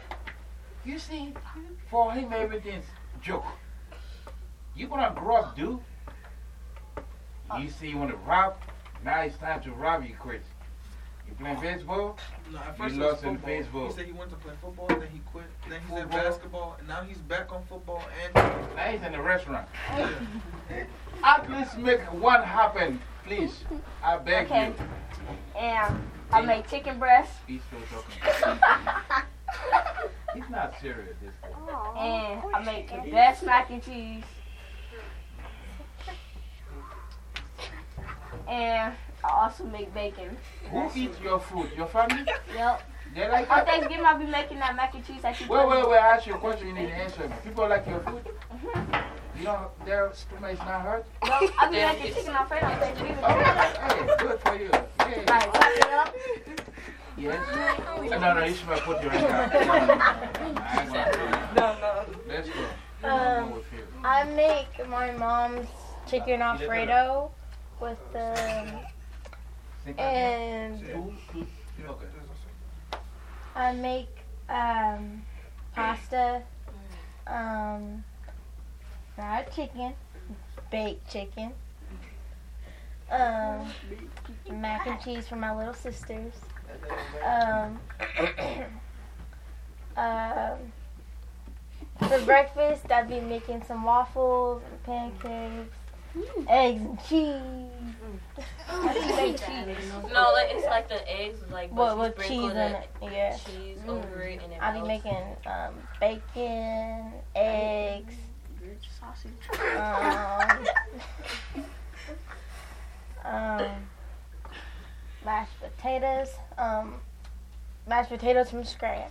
You see, for him, everything's joke. You gonna grow up, dude. You see, you wanna rob. Now it's time to rob you, Chris. You playing baseball? No, at You first it lost was in football. baseball. He said he went to play football, then he quit. Then he did Football. basketball, and now he's back on football and. Now he's in the restaurant. At least make one happen, please. I beg Okay. you. And I make chicken breast. He's still talking. He's not serious this time. And I make the best mac and cheese. And I also make bacon. Who eats your food? Your family? Yep. They like On? Thanksgiving, I'll be making that mac and cheese that you Wait, wait, wait. I ask you a question. You need to answer me. People like your food? You know, their stomach is not hurt? No, I be making chicken Alfredo. Oh, Hey, good for you. Hey. Right, clap it up. Yes? No, no, you should put your hand down. No, no, no. I ain't gonna throw you. No, no. Let's go. Um, know with you. I make my mom's chicken Alfredo with the Think and Two, two, okay. I make um, pasta, um, fried chicken, baked chicken, um, mac and cheese for my little sisters. Um, um, for breakfast, I'd be making some waffles and pancakes, eggs and cheese. I do make cheese. No, like it's like the eggs, like but What you with sprinkle cheese the in it? Yeah. cheese over it and it I'll be making um, bacon, eggs, Sausage. um, um, mashed potatoes, um, mashed potatoes from scratch.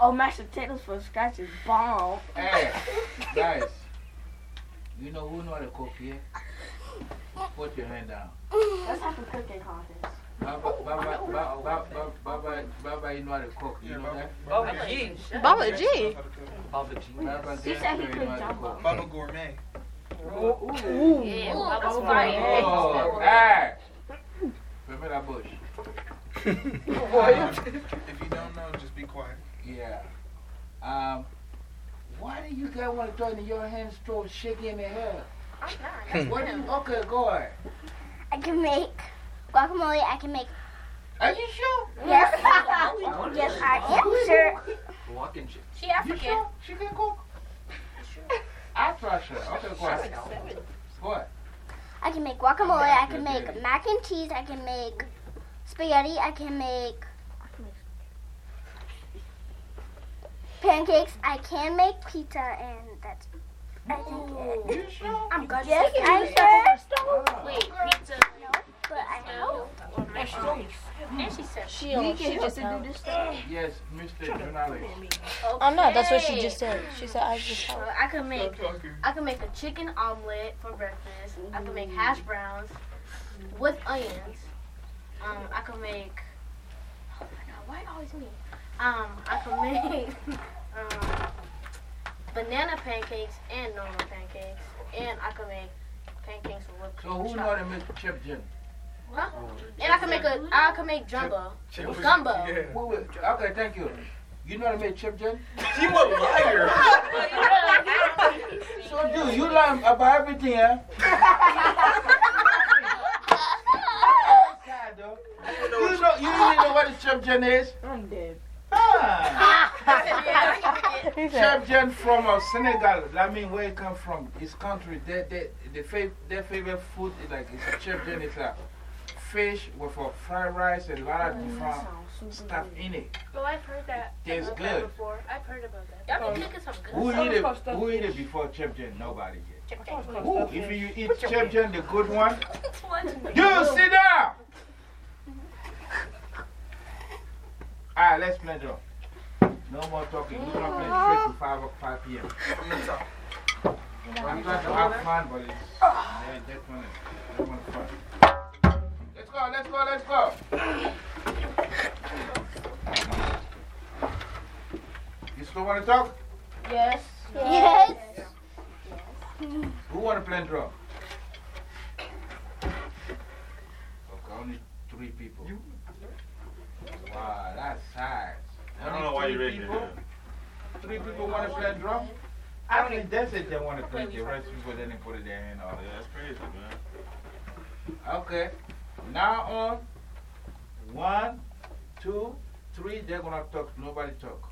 Oh, mashed potatoes from scratch is bomb. Hey, guys. You know who know how to cook here? Put your hand down. Let's have a cooking contest. Baba, Baba, Baba, Baba, Baba, Baba, you know how to cook. You know that? Baba G. Baba G. Baba G. Baba She Gangster, said he you know could how jump up. Baba Gourmet. Ooh. Yeah, Ooh. Baba's Oh, fire. Oh, hey! Pamela Bush. Um, if you don't know, just be quiet. Yeah. Um, why do you guys want to turn your hands to shaking the hair? Hmm. What do you, okay, go ahead. I can make guacamole. I can make. Are you sure? Yes. yes, I am sure. Walking shit. She You sure? She can cook? I trust her. Okay, go ahead. Go ahead. I can make guacamole. I can make mac and cheese. I can make spaghetti. I can make pancakes. I can make pizza, and that's. I think it. You sure? I'm good. Yes, I'm sure. Wait, pizza. But I hope. And she said She, You she can just to do this stuff. Yes, Mr. Journalist. Oh no, that's what she just said. She said I just So I can make I can make a chicken omelet for breakfast. I can make hash browns with onions. Um, I can make. Oh my god, why always me? Um, I can make um, banana pancakes and normal pancakes, and I can make pancakes with whipped So who know how to make chip gin? Huh? And I can make a I can make jumbo. Chip- Gumbo. Yeah. Wait, wait. Okay, thank you. You know how to make chip gin? She was a liar. So you, you learn about everything, eh? Sad, though. You know, you really know what a chip gin is? I'm dead. Ah. Chef Jen from uh, Senegal, I mean, where he come from, his country, they, they, the fav their favorite food is like, it's a Chef Jen, it's a fish with a fried rice and a lot of different stuff in it. Oh, I've heard that. Tastes about that good. Before. I've heard about that. Y'all be cooking some good Who stuff. eat it, who eat it before Chef Jen? Nobody yet. Chip cake. Ooh, if you eat Chef Jen, the good one, you sit down! Alright, let's play drum. No more talking. We're going to play straight to 5, 5 p.m. I'm trying to have fun, but it's yeah, that one is that one is fun. Let's go, let's go, let's go. You still want to talk? Yes. Yes. Who want to play drum? Okay, only three people. Wow, that's sad. I don't know why you're raised your people? hand. Three people want to play drum? I think that's it they want to play. The rest people didn't put it their hand on. Yeah, that's crazy, man. Okay. Now on. One, two, three, they're going to talk. Nobody talk.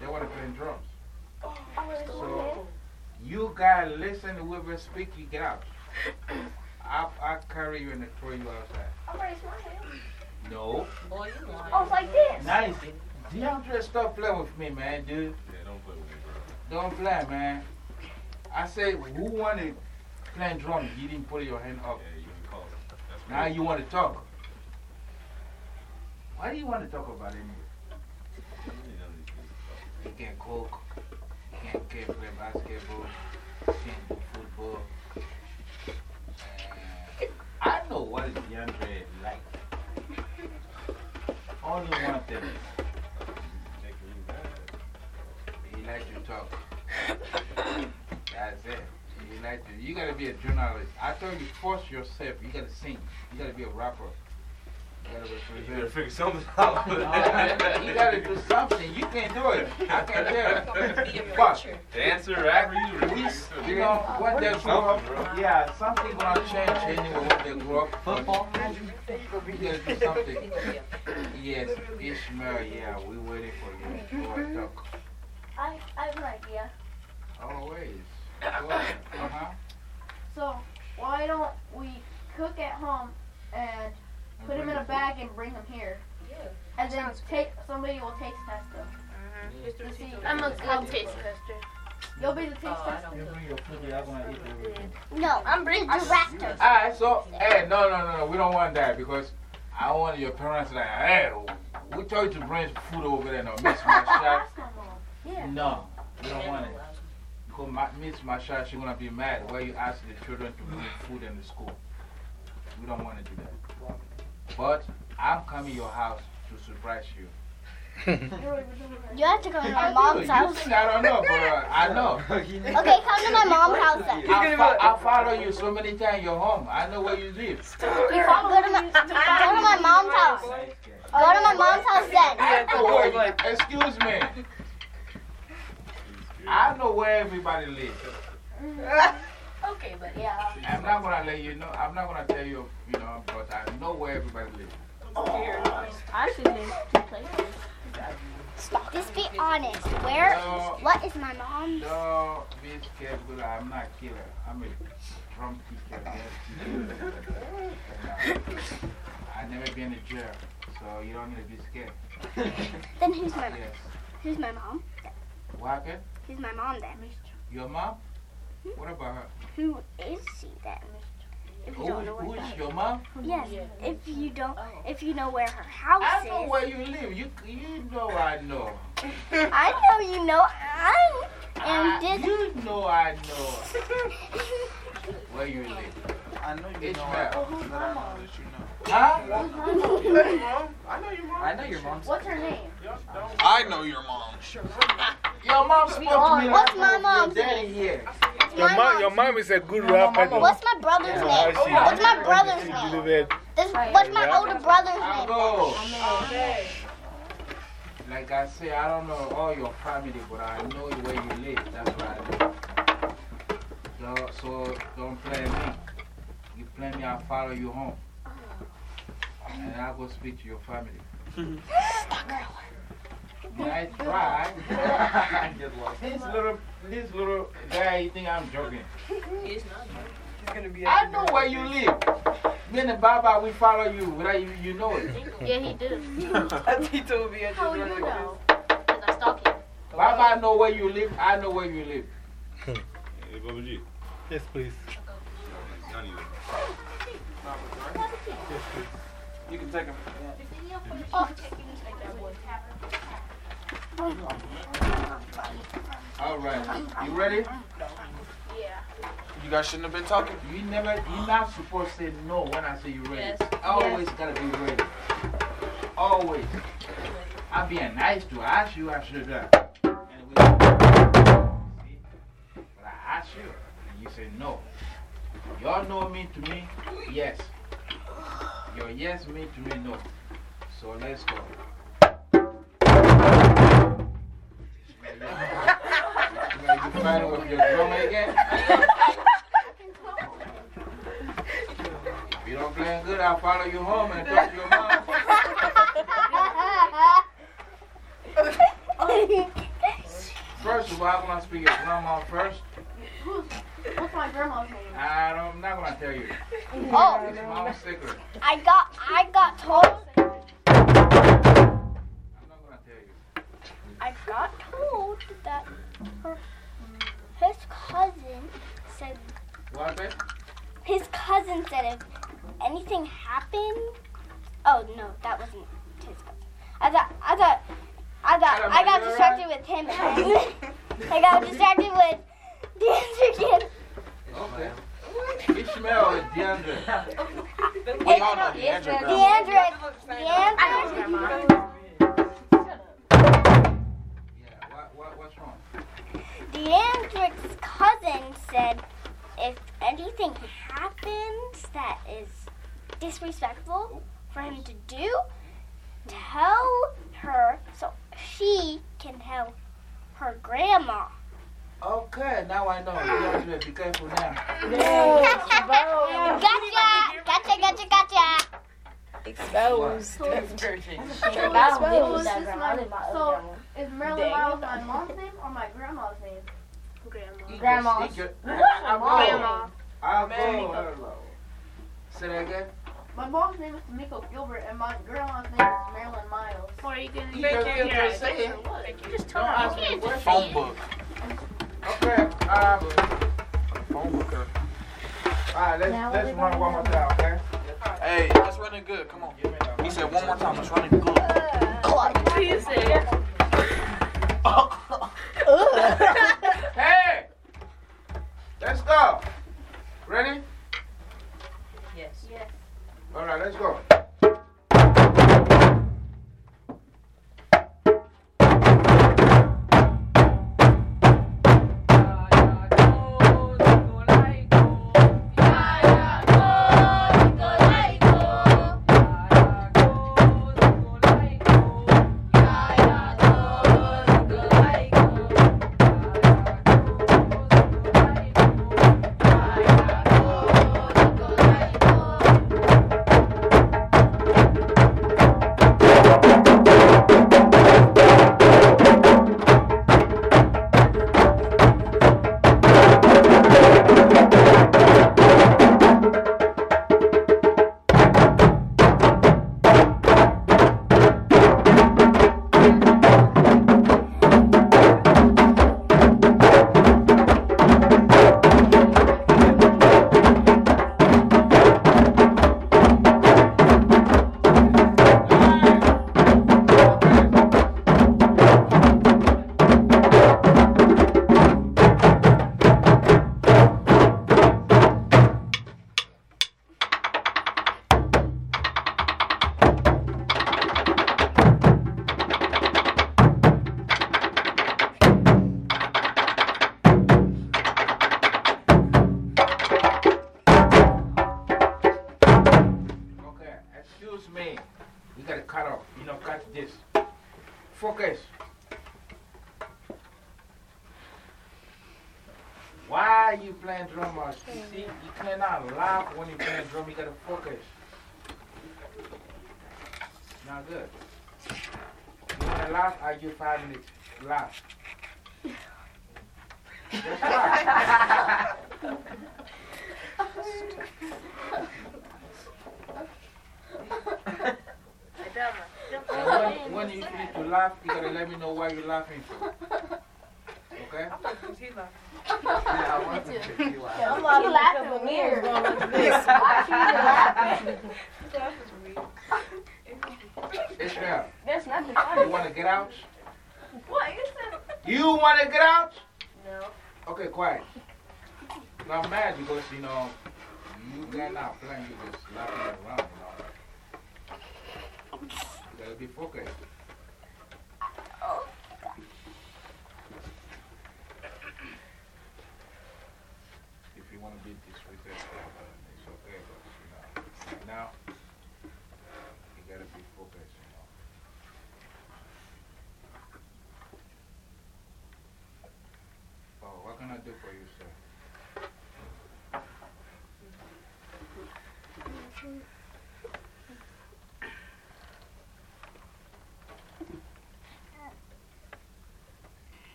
They want to play drums. So you guys listen, to whoever speak, you get out. I'll, I'll carry you and throw you outside. I'll raise my hand. No. Boy, you lying. Oh, it's like this. Nice. DeAndre, stop playing with me, man, dude. Yeah, don't play with me, bro. Don't play, man. I said, who wanted playing drums? You didn't put your hand up. Yeah, you can call it. That's Now you want to talk. Why do you want to talk about it? You know these things. You can cook. can't, can't play basketball, you can't do football. And I know what is DeAndre like. Only one thing. He likes to talk. That's it. You like to, you gotta be a journalist. I told you, force yourself. You gotta sing. You gotta be a rapper. You gotta. You gotta figure something out. you gotta do something. You can't do it. I can tell. But, Dancer, rapper, you we, you know, when they grow up, yeah, something gonna change anyway when they grow up. Football? We gotta do something. Yes, Ishmael, yeah, we waiting for you. Go and talk. I, I have an idea. Always. Go ahead. Uh huh. So, why don't we cook at home and put him in a bag and bring him here? And then take somebody will taste test him. Mm-hmm. To see- I'm a good taste tester. You'll be the taste Oh, tester. don't You bring your food, I'm gonna eat everything. No, I'm the director. Alright, so, hey, no, no, no, no, we don't want that because I want your parents like, hey, we told you to bring food over there, no, miss my shot. Yeah. No, we don't want it. Because my, Miss Masha, she's going to be mad why you ask the children to bring food in the school. We don't want to do that. But I'm coming to your house to surprise you. You have to come to my mom's do. house. Think I don't know, but uh, I know. Okay, come to my mom's house then. I, fo I follow you so many times you're home. I know where you live. Go to my, go to my mom's house. Go to my mom's house then. Wait, excuse me. I know where everybody lives. Okay, but yeah. I'm not going to let you know. I'm not going to tell you, you know, but I know where everybody lives. I should live two places. Just be honest. Where? No. What is my mom's? No, be scared, but I'm not a killer. I'm a drum kicker. I never been to jail, so you don't need to be scared. Then who's my Yes. who's my mom? What happened? Who's my mom then? Your mom? Hmm? What about her? Who is she then? If you Who, don't know who where is your mom? Yes. If you don't, oh. if you know where her house is. I know is. where you live. You, you know I know. I know you know. I am I, you know I know where you live. I know you It's know bad. I, oh, but I know that you know. Huh? I know your mom. I know your mom. I know your mom's. What's her name? I know your mom. Your mom spoke to me What's my your mom's daddy here. Your, mom, your mom is a good rapper. though. What's my brother's Yeah, name? how she- What's my brother's name? This, what's my older brother's I name? go. Like I say, I don't know all your family, but I know where you live. That's what I know. So, so don't play me. You play me, I'll follow you home. And I'll go speak to your family. Mm-hmm. Nice try. this little, this little guy, you think I'm joking? He's not. He's gonna be I know where you live. Me and the Baba, we follow you. Without you, you know it. Yeah, he did. he told me How just you know? Because I stalk him. Baba I know where you live. I know where you live. Hey, Bubba G. Yes, please. Yes, please. You can take him. All right. You ready? Yeah. You guys shouldn't have been talking. You never, you're not supposed to say no when I say you're ready. Yes. Always gotta be ready. Always. I'm being nice to ask you, I should have. And? But I asked you, and you said no. Y'all know me to me, yes. Your yes to me no. So let's go. You fighting with your drummer again? If you don't play good, I'll follow you home and talk to your mom. First of all, I'm going to speak your grandma first. What's my grandma's name? I don't, I'm not going to tell you. Oh, It's my own secret. I got, I got told, I'm not going to tell you. I got told that her, his cousin said, What happened? his cousin said if anything happened, oh no, that wasn't his cousin. I thought, I thought, I thought, I got distracted with him. I got distracted with dance again. Okay. Ishmael and DeAndre. It's Wait, hold on. DeAndre. Deandra. I know Deandra. Yeah, what, what, what's wrong? Deandra's cousin said if anything happens that is disrespectful oh. for him to do, tell her so she can tell her grandma. Okay, now I know. DeAndre, be careful now. Gotcha! Gotcha, gotcha, gotcha! Exposed. So, is Marilyn Miles my mom's name or my grandma's name? Grandma. Grandma's. I'll Grandma. go. I'll Mary. go. Say that again? My mom's name is Tamiko Gilbert and my grandma's name is Marilyn Miles. Or are you gonna You just- you just say it. You just Don't told ask her. me You can't just phone say it. book. Okay, um, phone book. Alright, let's, Now let's run one more time, okay? Hey, let's run it good. Come on. He said one more time. Let's run it good. What do you say? hey! Let's go. Ready? Yes. Yes. Alright, let's go.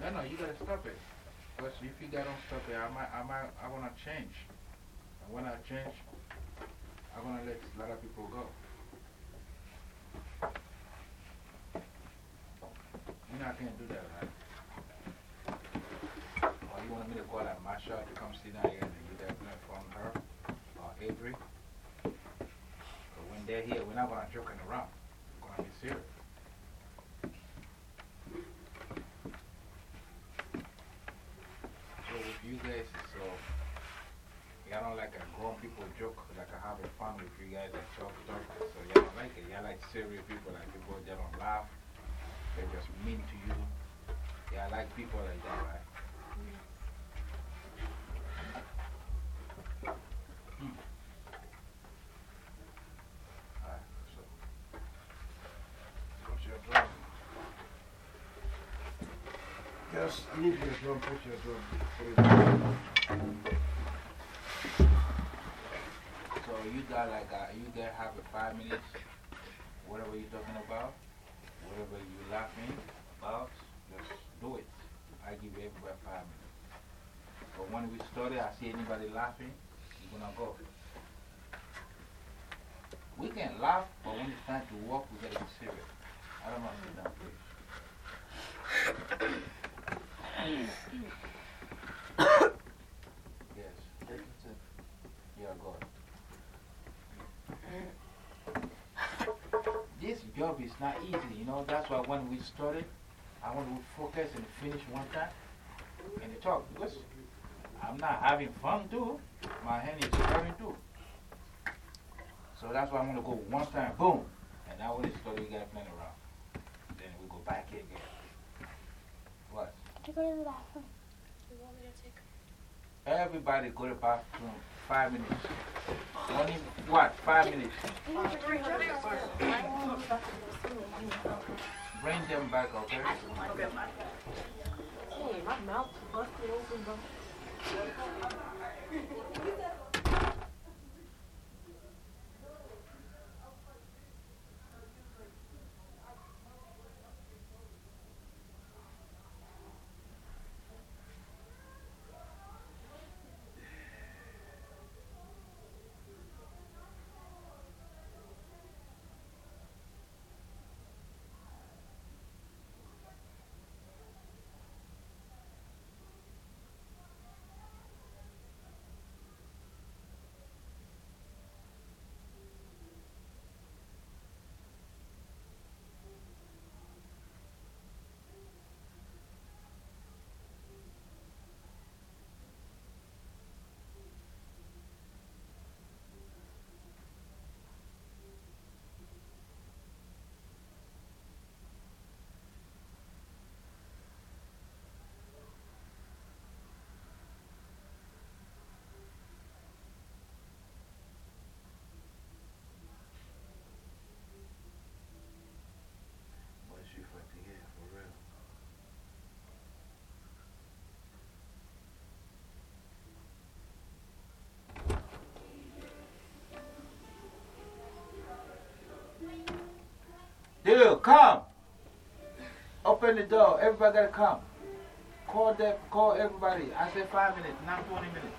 No, no, you gotta stop it. Because if you don't stop it, I might, I might, I wanna change. And when I change, I'm gonna let a lot of people go. You know I can't do that, right? Or you wanna me to call like Marsha to come sit down here and you to phone her or Avery. But when they're here, we're not to joking around. We're to be serious. So with you guys, so y'all don't like a grown people joke, like I have a fun with you guys and talk, talk. So y'all don't like it. Y'all like serious people, like people that don't laugh. They're just mean to you. Yeah, I like people like that, right? Hmm. Your? Just leave your drum, put your drum. Put it down. So you got like, a, you got have a five minutes, whatever you're talking about, whatever you're laughing about, just do it. I give everybody five minutes. But when we started, I see anybody laughing, you're gonna go. We can laugh, but when it's time to walk, we gotta be serious. I don't want to sit down, please. yes. Yeah, go. This job is not easy, you know. That's why when we started, I want to focus and finish one time and talk because I'm not having fun too. My hand is hurting too. So that's why I'm going to go one time, boom. And now when it's started, we got to plan around. Then we go back here again. What? To go to the bathroom. Everybody go to the bathroom. Five minutes. Only what? Five minutes. Bring them back, okay? Hey, my mouth busted open, bro. What's you for to get for real? Dude, come. Open the door. Everybody gotta come. Call them, call everybody. I said five minutes, not 20 minutes.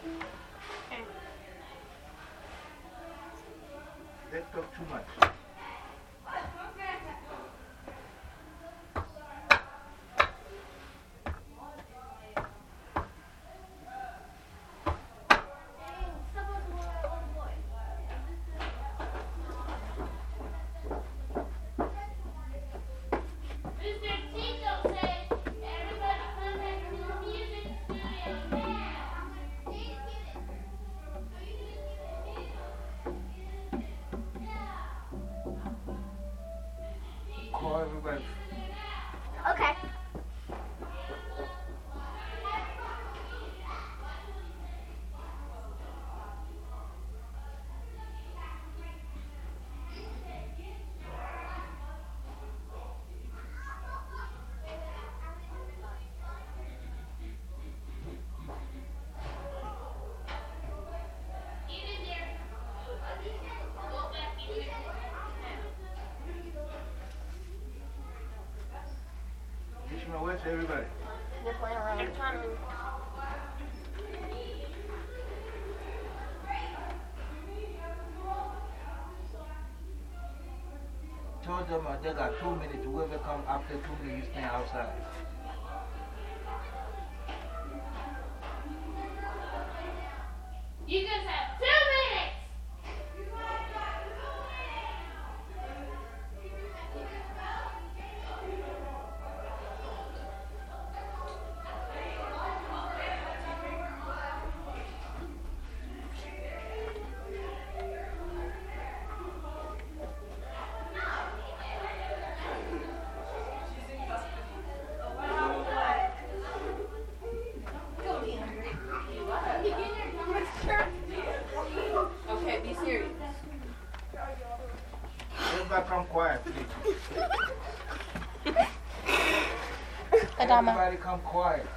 They talk too much. Ishmael, where's everybody? They're playing around. They're trying to. Told them uh, they got two minutes. Whoever come after two minutes, you stand outside. Adama. Everybody come quiet.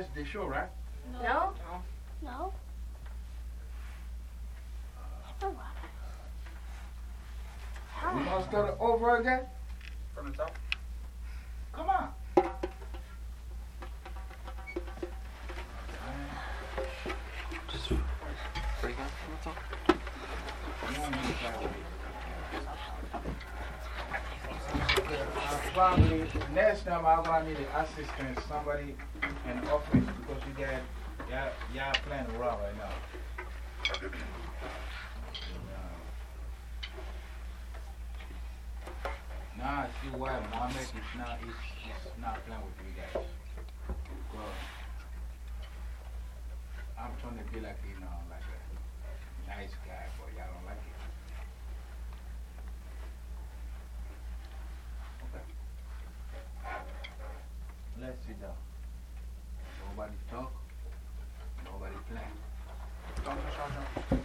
Trying to sabotage the show, right? No? No. We gonna start it over again? From the top? Come on. Just break out from the top. Probably next time I'm gonna need an assistant, somebody the office because you got, y'all, y'all playing around right now. Nah, see why Mohammed is not, is, is not playing with you guys. Well, I'm trying to be like, you know, like a nice guy, but y'all don't like it. Okay. Let's sit down. Nobody talk. Nobody plan. Don't touch our djembe.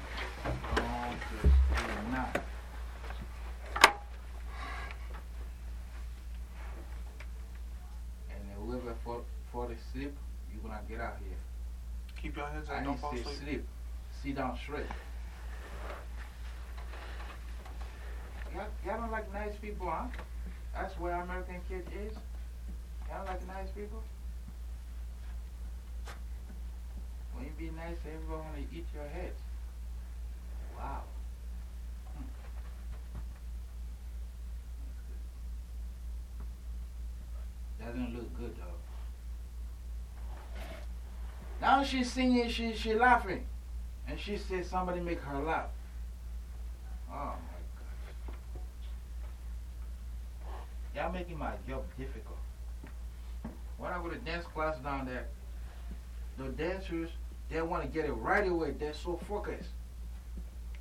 Don't just do not. And whoever fall, fall asleep, you're gonna get out here. Keep your heads I up. Don't fall asleep. sleep. Sit down straight. Y'all, don't like nice people, huh? That's where American kid is. Y'all don't like nice people? When you be nice, if everyone wanna eat your head. Wow. Hmm. Doesn't look good though. Now she's singing, she she laughing. And she says somebody make her laugh. Oh my gosh. Y'all making my job difficult. When I go to dance class down there, the dancers, they want to get it right away. They're so focused.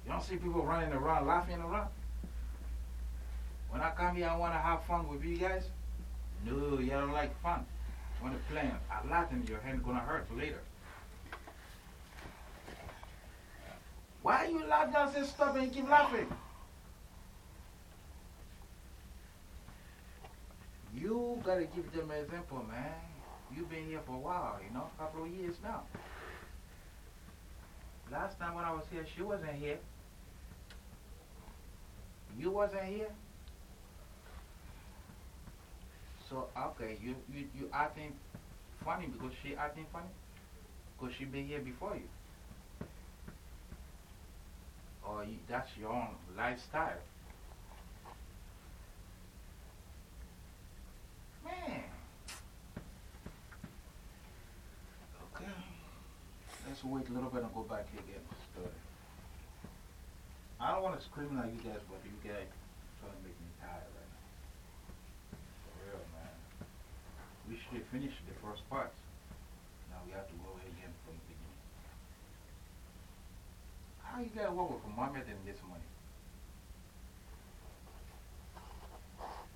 You don't see people running around, laughing around. When I come here, I want to have fun with you guys. No, you don't like fun. When you're playing, a lot in your hand gonna hurt later. Why you laugh down say stop and keep laughing? You gotta give them an example, man. You've been here for a while, you know, a couple of years now. Last time when I was here, she wasn't here. You wasn't here. So okay, you you you acting funny because she acting funny, because she been here before you. Or you, that's your own lifestyle. Man. Okay. Let's wait a little bit and go back here again. Story. I don't want to scream like you guys, but you guys trying to make me tired right now. For real, man. We should have finished the first part. Now we have to go again from the beginning. How you gotta work with Mohammed and this money? Hmm.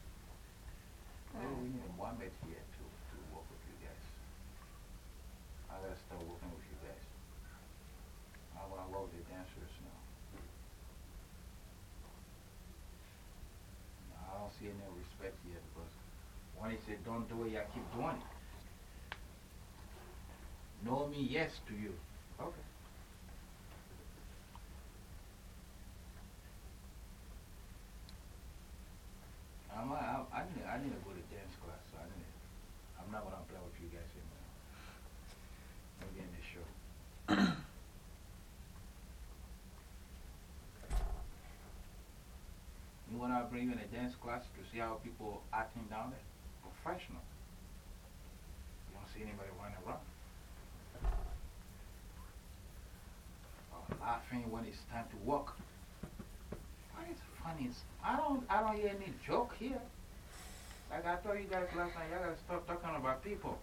Maybe we need a Mohammed here to, to work with you guys. I gotta start working with you guys. I wanna work with the dancers now. I don't see any respect here because when he said don't do it, I keep doing it. No me yes to you. Okay. I'm, I, I, need, I need to go to dance class, so I need to, I'm not gonna play with you guys anymore. Maybe in the show. you wanna bring you in a dance class to see how people acting down there? Professional. You don't see anybody running around. Or laughing when it's time to walk. What is funny is I don't I don't hear any joke here. Like I told you guys last night, y'all gotta stop talking about people.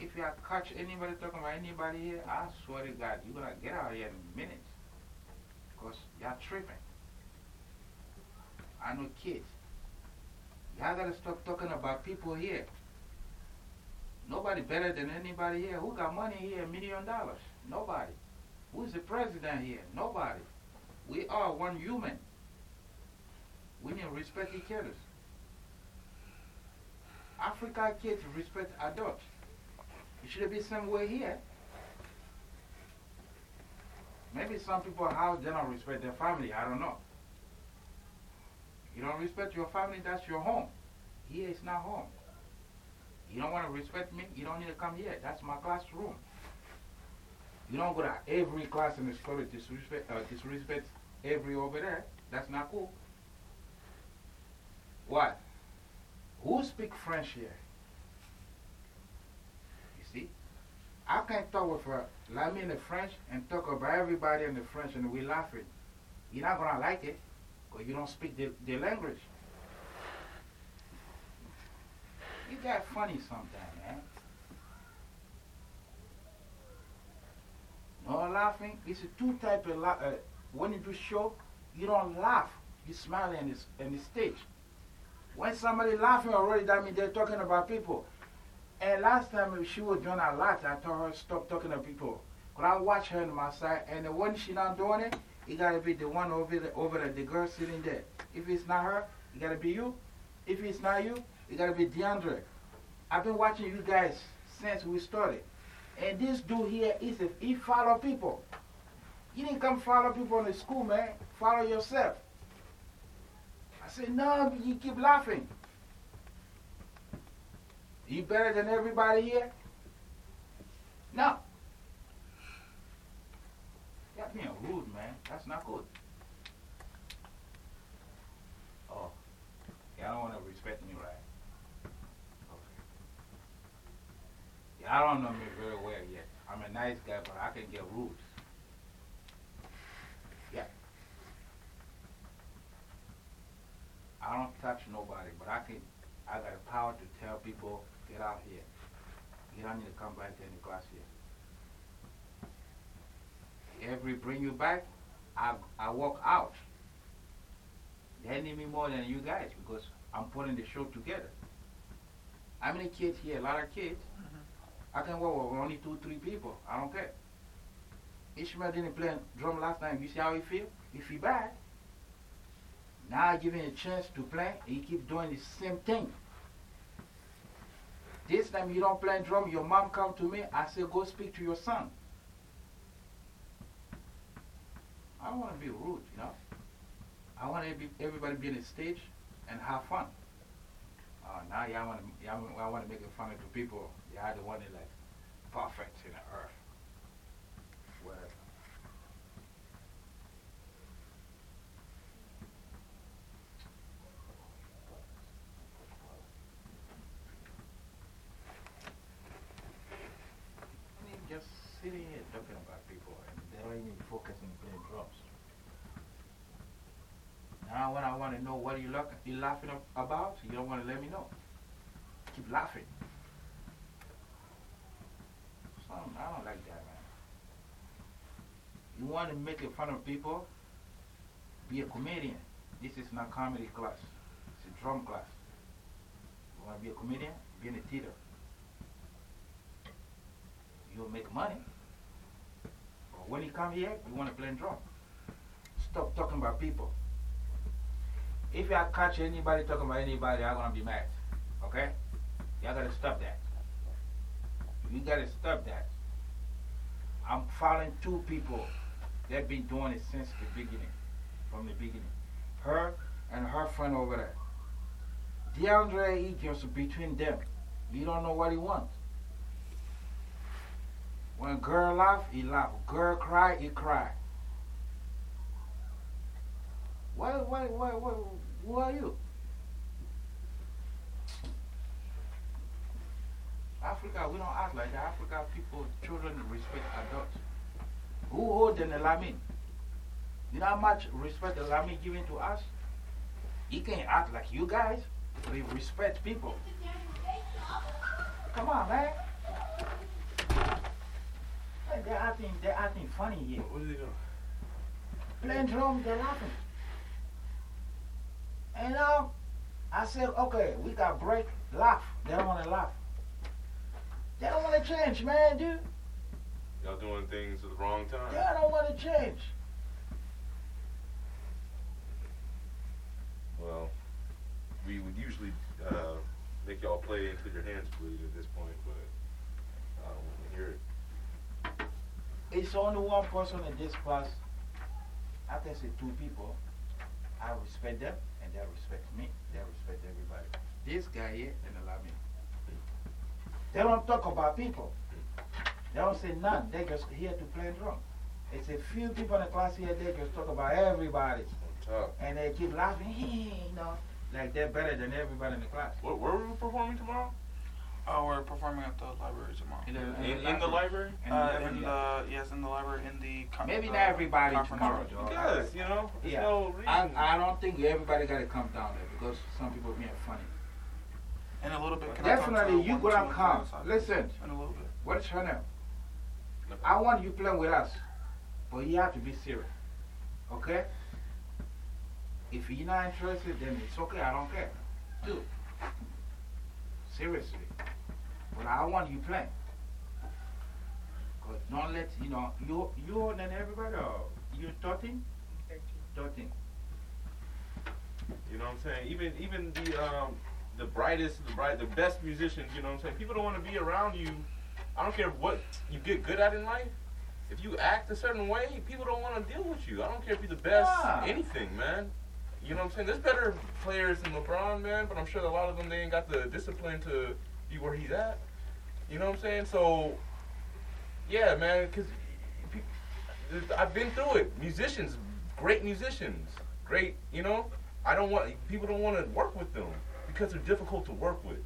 If you catch anybody talking about anybody here, I swear to God, you're to get out of here in minutes. Because y'all tripping. I know kids. Y'all got to stop talking about people here. Nobody better than anybody here. Who got money here, a million dollars? Nobody. Who's the president here? Nobody. We are one human. We need to respect each other. Africa kids respect adults. It should be some way here. Maybe some people house they don't respect their family. I don't know. You don't respect your family, that's your home. Here is not home. You don't want to respect me, you don't need to come here. That's my classroom. You don't go to every class in the school disrespect, uh, disrespect every over there. That's not cool. What? Who speak French here? You see? I can't talk with her, like me in the French, and talk about everybody in the French and we laughing. You're not gonna like it, because you don't speak the, the language. You got funny sometimes, man. No laughing. It's a two type of laugh. Uh, when you do show, you don't laugh. You smile in, this, in the stage. When somebody laughing already, that means they're talking about people. And last time she was doing a lot, I told her stop talking to people. But I watch her on my side, and when she not doing it, it gotta be the one over there, over there, the girl sitting there. If it's not her, it gotta be you. If it's not you, it gotta be DeAndre. I've been watching you guys since we started. And this dude here is a, he follow people. You didn't come follow people in the school, man. Follow yourself. I said, no, you keep laughing. You better than everybody here? No. You're being rude, man. That's not good. Oh, y'all don't want to respect me, right? Okay. Y'all don't know me very well yet. I'm a nice guy, but I can get rude. Yeah. I don't touch nobody, but I can, I got the power to tell people, get out here. You don't need to come back to any class here. Every bring you back, I, I walk out. They need me more than you guys because I'm putting the show together. How many kids here? A lot of kids. Mm-hmm. I can work with only two, three people. I don't care. Ishmael didn't play drum last time. You see how he feel? He feel bad. Now I give him a chance to play, and he keep doing the same thing. This time you don't play drum, your mom come to me, I say, go speak to your son. I don't want to be rude, you know. I want everybody to be on the stage and have fun. Uh, now y'all want to, y'all want to make fun of the people. Y'all the one that like perfect in the earth. Whatever. I mean, just sitting here talking about people and they don't even focus on playing drums. Now when I want to know what you look, you laughing about, you don't want to let me know. Keep laughing. So I don't like that, man. You want to make fun of people? Be a comedian. This is not comedy class. It's a drum class. You want to be a comedian? Be in a theater. You'll make money. But when you come here, you want to play drum. Stop talking about people. If I catch anybody talking about anybody, I'm going to be mad. Okay? Y'all got to stop that. You got to stop that. I'm following two people. that been doing it since the beginning. From the beginning. Her and her friend over there. DeAndre, just between them. You don't know what he wants. When girl laugh, he laugh. Girl cry, he cry. What, what, what, what, who are you? Africa, we don't act like that. Africa people, children respect adults. Who hold the Lamin? You know how much respect the Lamin giving to us? He can't act like you guys, but respect people. Come on, man. they're acting, they're acting funny here. What are they doing? Playing drum, they're laughing. And now, I said, okay, we got break, laugh. They don't want to laugh. They don't want to change, man, dude. Y'all doing things at the wrong time. Yeah, I don't want to change. Well, we would usually uh, make y'all play until your hands bleed at this point, but I don't want to hear it. It's only one person in this class. I can say two people. I respect them, and they respect me. They respect everybody. This guy here and the Lamin. They don't talk about people. They don't say none. They just here to play drum. It's a few people in the class here. They just talk about everybody, Tough. and they keep laughing. you know, like they're better than everybody in the class. What, where are we performing tomorrow? Oh, we're performing at the library tomorrow. In the- In, in the library? Uh, in the yes, in the library, in the con- Maybe uh, not everybody conference tomorrow, room. Joe. Yes, you know, there's Yeah. no reason. I, I don't think everybody got to come down there because some people being funny. In a little bit. Can I talk to Definitely, you one, gonna come. Listen, In a little bit. what's her name? I want you playing with us, but you have to be serious, okay? If you're not interested, then it's okay. I don't care. Do seriously, but I want you playing. Cause don't let you know you you older than everybody. Or you 13? 13. You know what I'm saying? Even even the um the brightest, the bright, the best musicians. You know what I'm saying? People don't want to be around you. I don't care what you get good at in life. If you act a certain way, people don't want to deal with you. I don't care if you're the best Yeah. anything, man. You know what I'm saying? There's better players than LeBron, man, but I'm sure a lot of them they ain't got the discipline to be where he's at. You know what I'm saying? So, yeah, man, because I've been through it. Musicians, great musicians, great. You know, I don't want people don't want to work with them because they're difficult to work with.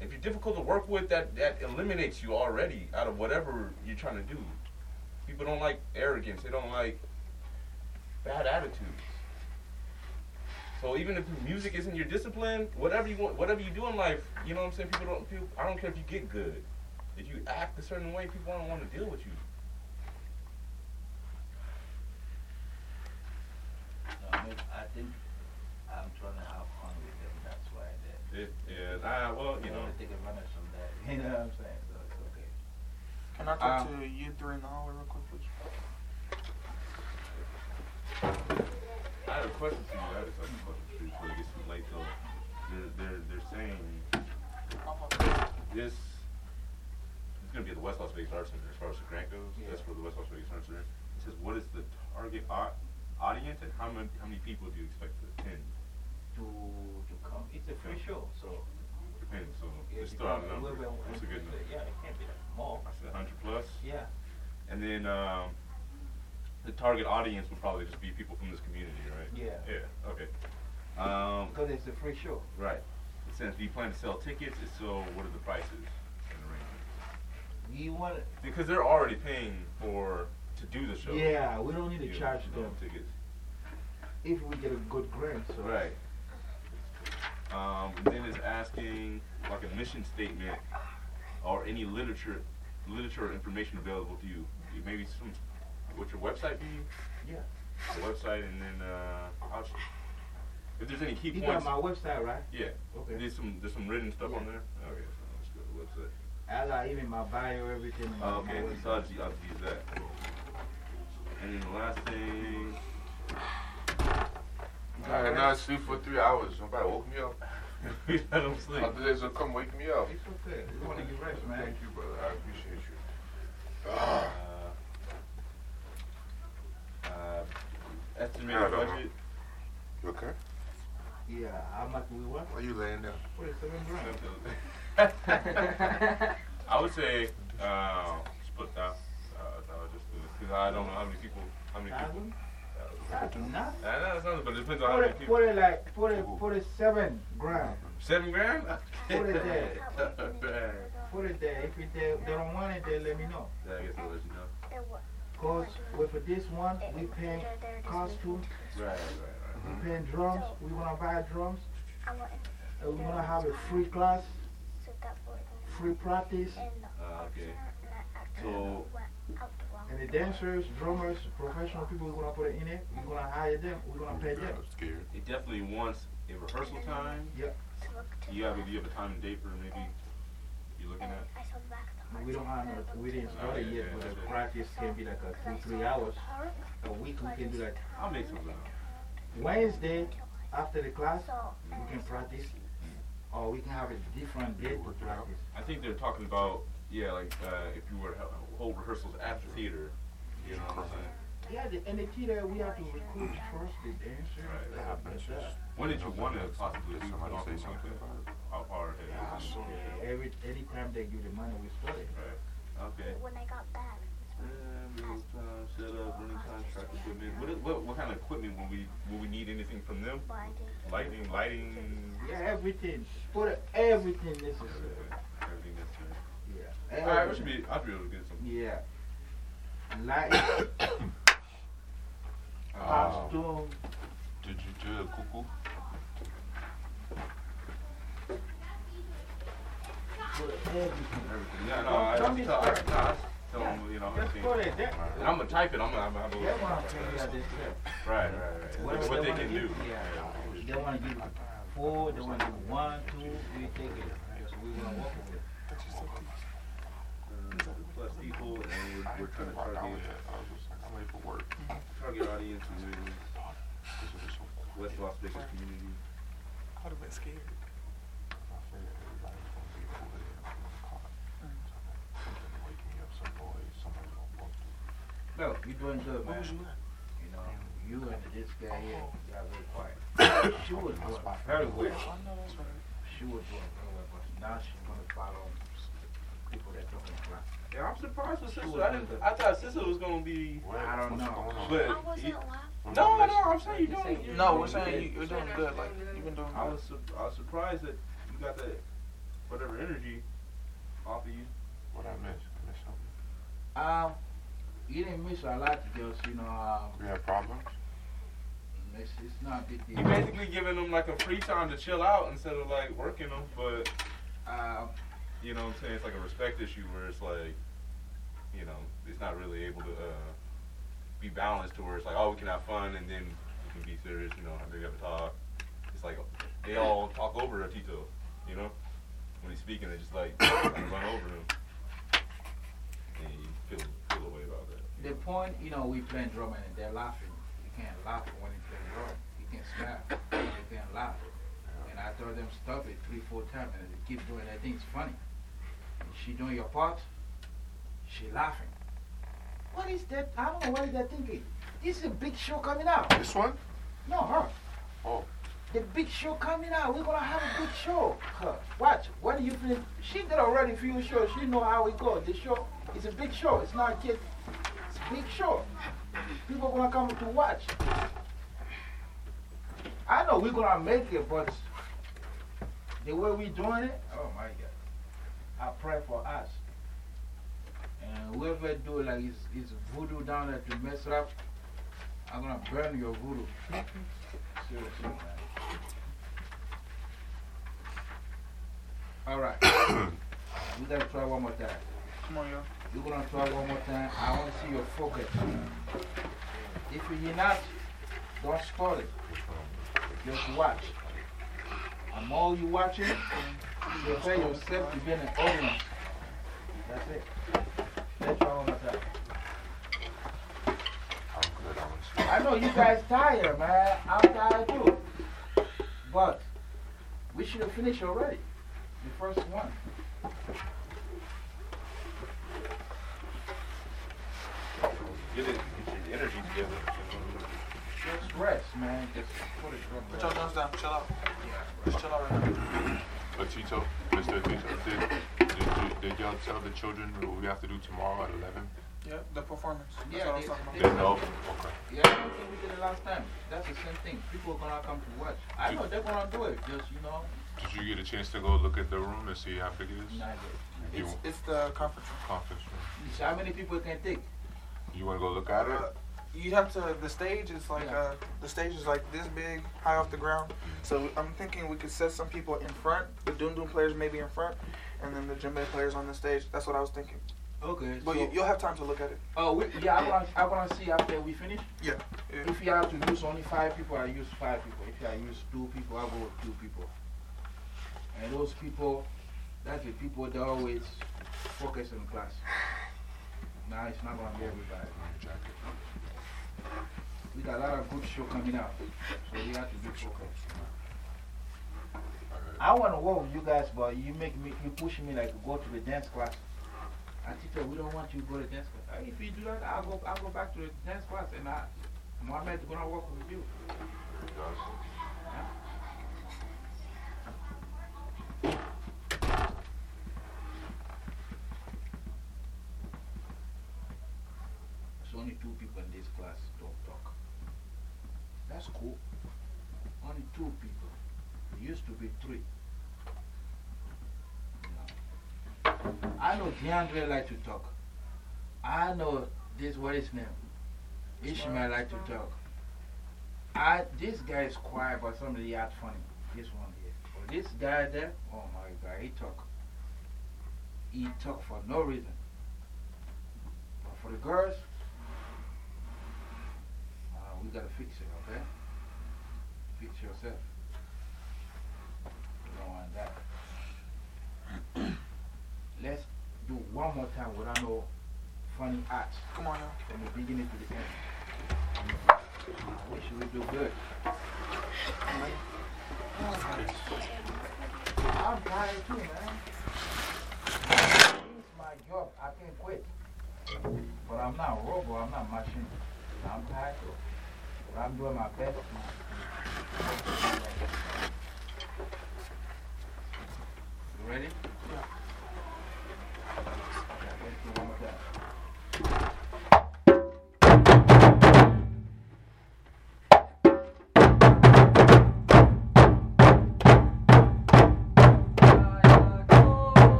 If you're difficult to work with, that that eliminates you already out of whatever you're trying to do. People don't like arrogance. They don't like bad attitudes. So even if music isn't your discipline, whatever you want, whatever you do in life, you know what I'm saying. People don't. People, I don't care if you get good. If you act a certain way, people don't want to deal with you. I think I'm trying to have fun with them. That's why they. It, yeah, I, well, you they know. wanna take advantage of that. You know what I'm saying? So it's okay. Can I talk Um, to you three now, real quick, please? I have a question for you. I have a question for you before it gets too late though. They're they're they're saying this it's gonna be at the West Las Vegas Arts Center as far as the grant goes. That's for the West Las Vegas Arts Center. It says what is the target audience and how many how many people do you expect to attend? To to come, it's a free show, so. Depends. So just throw out a depends. number. What's a good number? Yeah, it can't be that small. I said 100 plus. Yeah. And then um, the target audience would probably just be people from this community, right? Yeah. Yeah. Okay. Um, Because it's a free show. Right. Since we plan to sell tickets, if so what are the prices and arrangements? You want? Because they're already paying for to do the show. Yeah, we don't need to You know, charge them. tickets. If we get a good grant, so. Right. Um, and then it's asking like a mission statement or any literature, literature or information available to you. You Maybe some, what your website be? Yeah. Website, and then uh, I'll, if there's any key You points. got my website, right? Yeah. Okay. There's some there's some written stuff on there. Okay, so let's go to the website. I got even my bio, everything. Oh, okay, so I'll, I'll use that. And then the last thing. I had not sleep for three hours. Somebody woke me up. we let them sleep. I thought they was come wake me up. It's okay. We want to get rest, man. Thank you, brother. I appreciate you. Uh, uh, estimated I don't know. budget. You okay? Yeah, how much we want? Why you laying down? Forty-seven grand. I would say uh, split that. Uh, just because I don't know how many people. How many people? Thousand? That's enough. I know it's nothing, but it depends on how many people. put it like, put it, put it seven grand. Seven grand? Put it there. Put it there. If it, they, they don't want it, they let me know. Yeah, I guess I'll let you know. Cause with this one, we pay costume, Right, right, we right. paying drums, we gonna buy drums. And we're gonna have a free class, free practice. Uh, okay. So, And the dancers, drummers, professional people we're gonna put it in it, we're gonna hire them, we're gonna pay them. Scared. it definitely wants a rehearsal time. Yep. You have, you have a time and date for maybe you're looking at? We don't have, no- we didn't start it yet, but the practice can be like a two, three hours. A week, we can do like I'll make something up. Wednesday, after the class, we can practice. Or we can have a different date to practice. I think they're talking about, yeah, like uh, if you were to hold rehearsals at the theater, you know what I'm saying? Yeah, the, and the key there, we have to recruit first the dancers. Right. uh, like that. When did you want to possibly do Somebody something? say something about it. How far ahead? Yeah, every, anytime they give the money, we split it. Right. Okay. When I got back. Uh, real time, set up, running contract equipment. What, is- what, what kind of equipment will we, will we need anything from them? Lighting, lighting, Yeah, everything. Put everything necessary. everything necessary. Yeah. Alright, we should be, I'll be able to get some. Yeah. Light, Uh, costume. Did you do the cuckoo? Everything. Everything. Yeah, no, I, Don't be I, I, scared. no, I tell them, you know, Just everything. put it there. And I'm gonna type it, I'm gonna, have a They look. want to tell you that they said. Right, right, right. Whatever What they wanna can do. Yeah. They want to give four, they want to do one, two, we take it. Just we want to work with it. Plus people, and we're, we're trying to target, I'm late for work. target audience is West Las Vegas community. I would have been scared. No, you're doing good, man. Where was you know, you and this guy here, got very quiet. she was doing very well. I know that's right. She was doing very well, but now she's going to follow people that don't class. Yeah, I'm surprised with She Sissa. was I didn't. I thought Sissa was gonna be. I don't know. But I wasn't you- laughing. no, no, I'm saying you're doing. you're No, doing we're saying good. you, you're doing good. Like, you've been doing I was, su- I was surprised that you got that whatever energy off of you. What I miss? I miss something. Um, you didn't miss a lot, just, you know, um, We have problems? it's, it's not a big deal. You basically giving them like a free time to chill out instead of like working them, but Um, you know what I'm saying? It's like a respect issue where it's like, you know, it's not really able to uh, be balanced to where it's like, oh, we can have fun and then we can be serious, you know, maybe have a talk. It's like they all talk over Tito, you know? When he's speaking, they just like, run over him. And you feel, feel a way about that. the point, you know, we playing drum and they're laughing. You can't laugh when you play drum. You can't snap. You can't laugh. And I told them stop it three, four times, and they keep doing. I think it's funny. She doing your part. She laughing. What is that? I don't know what they're thinking. This is a big show coming out. This one? No, her. Oh. The big show coming out. We're gonna have a big show. Her. Watch. What do you think? She did already a few shows. She know how it goes. The show is a big show. It's not a kid. It's a big show. People gonna come to watch. I know we're gonna make it, but the way we're doing it, oh my God. I pray for us. And whoever do like is is voodoo down there to mess it up, I'm gonna burn your voodoo. Seriously, man. All right. we gotta try one more time. Come on, yo. You're gonna try one more time. I want to see your focus. If you're not, don't spoil it. Just watch. I'm all you watching. Prepare yourself to be the audience. That's it. Try one more time. I know you guys tired, man. I'm tired too. But we should have finished already. The first one. Get it, get your energy together. Just rest, man. Just put it Put your guns down. Chill out. Yeah. Just chill out right now. But Tito, Mr. Tito, did, did, you- did y'all tell the children what we have to do tomorrow at 11? Yeah, the performance. That's Yeah, what I was they- talking They know? Okay. Yeah, I don't think we did it last time. That's the same thing. People are gonna come to watch. I know they're gonna do it, just, you know, Did you get a chance to go look at the room and see how big it is? not yet. It's, it's the conference room. conference room. You how many people can take? You want to go look at it? Uh, You have to, the stage is like, Yeah. uh, the stage is like this big, high off the ground. So I'm thinking we could set some people in front, the dundun players maybe in front, and then the djembe players on the stage. That's what I was thinking. Okay. But so, you, you'll have time to look at it. Oh, we, yeah, I'm gonna, I'm gonna see after we finish. Yeah. yeah. If you have to use only five people, I use five people. If you I use two people, I go with two people. And those people, that's the people that always focus in class. Now it's not gonna be everybody. We got a lot of good show coming out, so we have to be focused. I want to work with you guys, but you make me, you push me like to go to the dance class. I teacher, we don't want you to go to dance class. If you do that, I'll go, I'll go back to the dance class and I, Mohammed's gonna work with you. Only two people in this class don't talk. Cool. Only two people. It used to be three. I know DeAndre like to talk. I know this, what is name? Ishmael like to talk. I, this guy is quiet, but somebody act funny. This one here. But this guy there, oh my God, he talk. He talk for no reason. But for the girls, uh, we gotta fix it, okay? Fix yourself. You don't want that. Let's do one more time without no funny acts. Come on, y'all. From the beginning to the end. I wish we do good. I'm tired too, man. It's my job. I can't quit. But I'm not a robot. I'm not a machine. I'm tired too. But I'm doing my best. You ready? Yeah.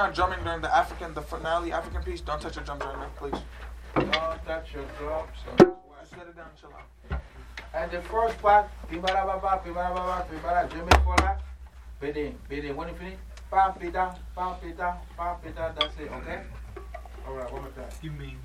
Not drumming during the African, the finale African piece, don't touch your drums right now, please. Don't touch your drums. Just let it down, chill out. And the first part, pibara baba, pibara baba, pibara, Jimmy Fola, bidding, bidding. When you finish, pam pita, pam pita, pam pita, that's it, okay? Alright, one more time. You mean?